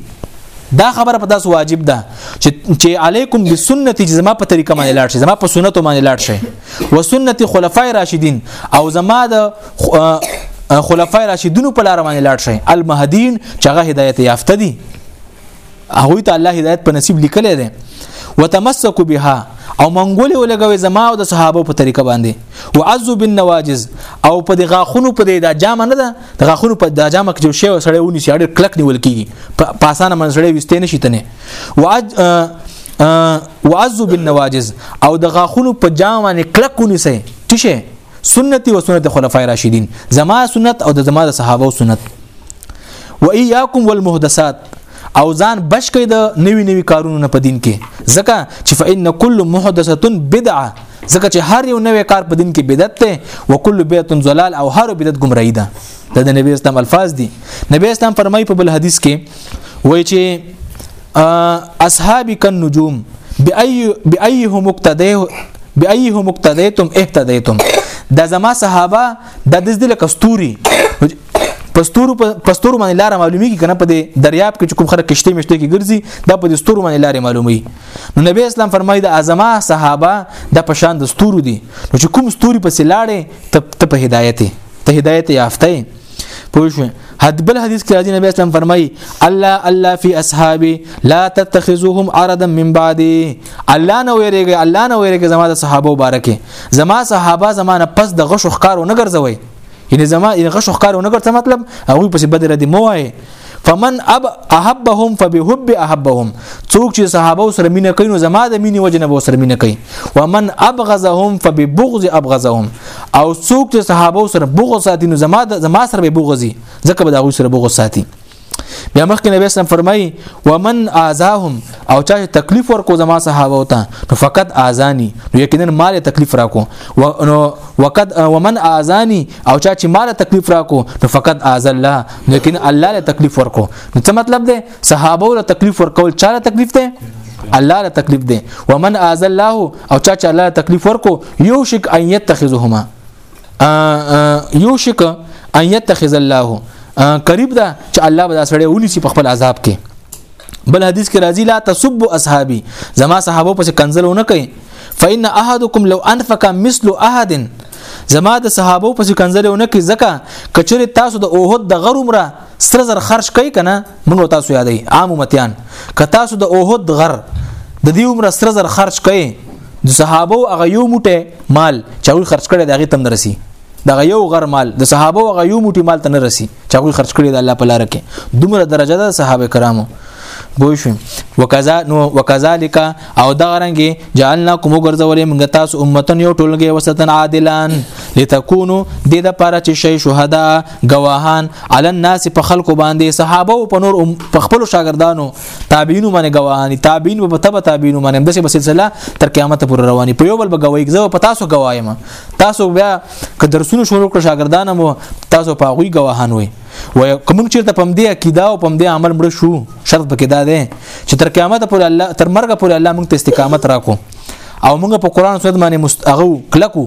دا خبره په تاسو واجب ده چې چې علیکم بسنت چې زما په طریقه باندې لاړ شي زما په سنت باندې لاړ شي وسنت خلفای راشدین او زما د خلفای راشدینو په لار باندې لاړ شئ المهدین چې هغه هدایت یافته دي هغه ته الله هدایت په نصیب لیکلې ده وتمسکوا بها او منګولې ولګوي زما او د صحابه په طریقه باندې وعزو بالنواجز او په د غاخونو په د جامه نه ده د غاخونو په د جامه کې جو شی وسړی ونی سي اړ کلک نیول کیږي په اسانه منځړې وستې نشي تنه واج وعزو بالنواجز او د غاخونو په جام باندې کلک ونیسي تشه سنتي او سنت خلفای راشدین زما سنت او د زما د صحابه سنت و اياكم والمحدثات او ځان بچ کړئ د نوي نوي کارونو نه په دین کې ځکه چې فإن كل محدثه بدعه ځکه چې هر یو نوې کار په دین کې بدعت ده او کل بدعت ضلال او هر بدعت گمراهی ده د نبی اسلام الفاظ دي نبی اسلام فرمایي په بل حدیث کې وایي چې اصحاب کنجوم بأي بأيه مقتديه بأيه مقتديتم اهتديتم دا زما صحابه د دې دل کستوري پستورو پستورو باندې لار معلومیږي کنه په دې دریاب کې کوم خره کشته مشته کې ګرځي دا په دې ستورو باندې لار معلومي نو نبی اسلام فرمایي د اعظما صحابه د پشان د ستورو دي نو چې کوم ستوري په سلاړې ته په هدایت ته هدایت یافته پوه شو حد بل حدیث کې راځي نبی اسلام فرمایي الله الله فی اصحابي لا تتخذوهم عرضا من بعدي الله نه ویریږي الله نه ویریږي زما د صحابه مبارکه زما صحابه زمانه پس د غشو ښکارو نه ګرځوي یعنی زما یعنی غشو ښکارو نه ګرځي مطلب هغه پس بدر دي مو وایي فمن اب احبهم فبحب احبهم څوک چې صحابه سره مینه کوي نو زما د مینې وجه نه به سره مینه کوي ومن ابغضهم فببغض ابغضهم او څوک چې صحابه سره بغض ساتي نو زما د زما سره به بغضي ځکه به دا غوي سره بغض ساتي بیا مخکې نبی اسلام فرمایي ومن اذاهم او چا تکلیف ورکو زما صحابه او ته نو فقط اذانی نو یقینا مال تکلیف راکو نو وقد ومن اذانی او چا چې مال تکلیف راکو نو فقط از الله لیکن الله له تکلیف ورکو نو څه مطلب دی صحابه له تکلیف ورکول چا له تکلیف دی الله له تکلیف دی ومن از الله او چا چې الله له تکلیف ورکو یو شک ان يتخذهما یو شک ان يتخذ الله قریب ده چې الله به دا سړی ونیسي په خپل عذاب کې بل حدیث کې راځي لا تسب اصحابي زما صحابه پس کنزلونه کوي فإن أحدكم لو أنفق مثل أحد زما د صحابه پس کنزلونه کوي ځکه کچره تاسو د اوهد د غر عمره سره زر خرج کوي کنه موږ تاسو یادې عام امتیان که تاسو د اوهد غر د دې عمره سره زر خرج کوي د صحابه هغه یو موټه مال چې خرج کړي دغه تم درسي دغه یو غر مال د صحابه او غيو موټي مال ته نه رسی چې هغه خرج کړي د الله په لار کې دومره درجه ده صحابه کرامو بوي شو وکذا نو وکذالک او دغه رنګي جعلنا کوم ګرځولې موږ تاسو امتن یو ټولګي وسطن عادلان لتكونو د د پاره چې شي شهدا گواهان علی الناس په خلکو باندې صحابه او په نور په خپل شاګردانو تابعینو باندې گواهان تابعین په تبع تابعینو باندې د سلسله تر قیامت پورې رواني په یو بل بګوي ځو په تاسو گوایم تاسو بیا که درسونه شروع کړ شاګردان مو تاسو په غوي غواهان وي و کوم چې ته پم دې عقیده او پم دې عمل مړ شو شرط پکې دا دی چې تر قیامت پورې الله تر مرګ پورې الله موږ ته استقامت راکو او موږ په قران سنت باندې مستغو کلکو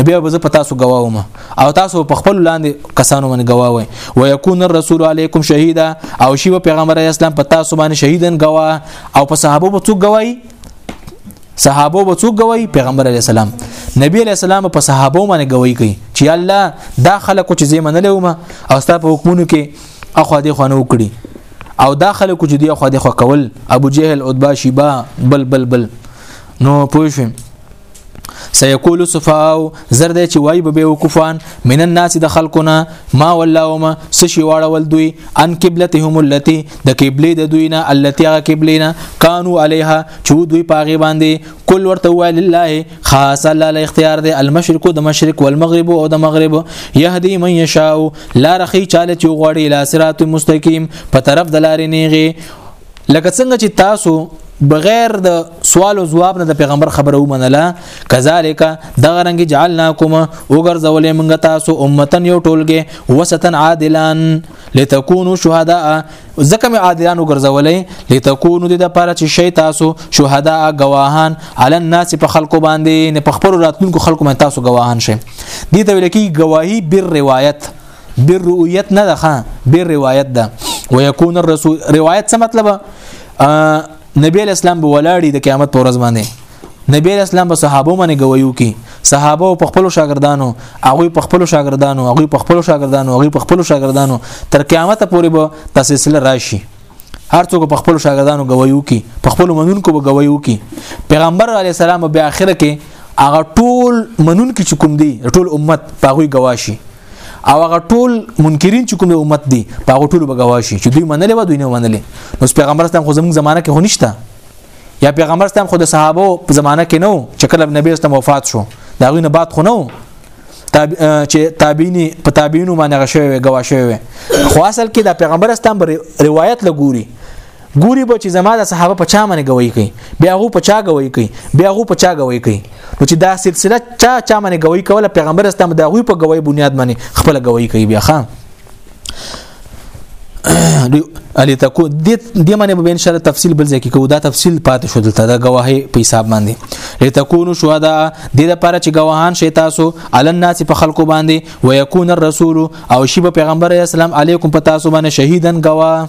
نبی او زه په تاسو گواوم او تاسو په خپل لاندې کسانو باندې گواوي و يكون الرسول عليكم شهيدا او شی پیغمبر اسلام په تاسو باندې شهیدن گوا او په صحابه په څوک گواي صحابه به څوک گواہی پیغمبر علی السلام نبی علی السلام په صحابه باندې گواہی کوي چې الله دا خلکو چې زې منلې ومه او ستا په حکمونو کې اخو دې خو نه وکړي او دا خلکو چې دی خو دې خو کول ابو جهل عتبہ شیبا بل بل بل نو پوه شئ سيقول السفهاء زر دی چې وای به بیوقفان من الناس د خلقنا ما ولاوما سشي واړول دوی ان قبلتهم التي د قبله د دوی نه التي هغه قبله نه كانوا عليها چې دوی پاغي باندې کل ورته وای لله خاص الله اختیار دی المشرق د مشرق والمغرب او د مغرب يهدي من يشاء لا رخي چاله چې غوړي لا صراط مستقيم په طرف د لارې نیغي لکه څنګه چې تاسو بغیر د سوال او جواب نه د پیغمبر خبره ومنله کذالک دغه رنګ جعلناکم وګرځولې موږ تاسو امتن یو ټولګه وسطن عادلان لتكونوا شهداء ځکه مې عادلان وګرځولې لتكونوا د لپاره چې شي تاسو شهداء گواهان علی الناس په خلکو باندې نه په خبرو راتلونکو خلکو باندې تاسو گواهان شي دي ته ویل کی گواهی بر روایت بیر رؤیت نه ده بیر روایت ده ويكون الرسول روایت څه مطلب نبی اسلام به ولاړی د قیامت پر ورځ باندې نبی اسلام به صحابه باندې گویو کی صحابه په خپل شاګردانو هغه په خپل شاګردانو هغه په خپل شاګردانو هغه په خپل شاګردانو تر قیامت پورې به تسلسل راشي هر څوک په خپل شاګردانو گویو کی په خپل منونکو به گویو کی پیغمبر علی السلام به اخر کې هغه ټول منونکو چې کوم دی ټول امت په غوي گواشي او هغه ټول منکرین چې کوم امت دي په هغه ټول بګواشي چې دوی منلې و دوی نه منلې نو پیغمبر اسلام خو زموږ زمانہ کې هو نشته یا پیغمبر اسلام خو د صحابه په زمانہ کې نو چې کله نبی اسلام وفات شو دا غوینه بعد خو نو تاب... چې تابعینی په تابعینو باندې غشوي غواشوي خو اصل کې دا پیغمبر اسلام روایت لګوري ګوري به چې زما د صحابه په چا باندې گواہی کوي بیا هغه په چا گواہی کوي بیا هغه په چا گواہی کوي نو چې دا سلسله چا چا باندې گواہی کوله پیغمبر اسلام دا غوي په گواہی بنیاد باندې خپل گواہی کوي بیا خام الی تکو د دې معنی به ان شاء الله تفصیل بل ځکه کو دا تفصیل پاتې شو دلته دا گواهی په حساب باندې لتكونوا شهدا د لپاره چې گواهان شي تاسو علن الناس په خلکو باندې ويكون الرسول او شی به پیغمبر اسلام علیکم په تاسو باندې شهیدن گواه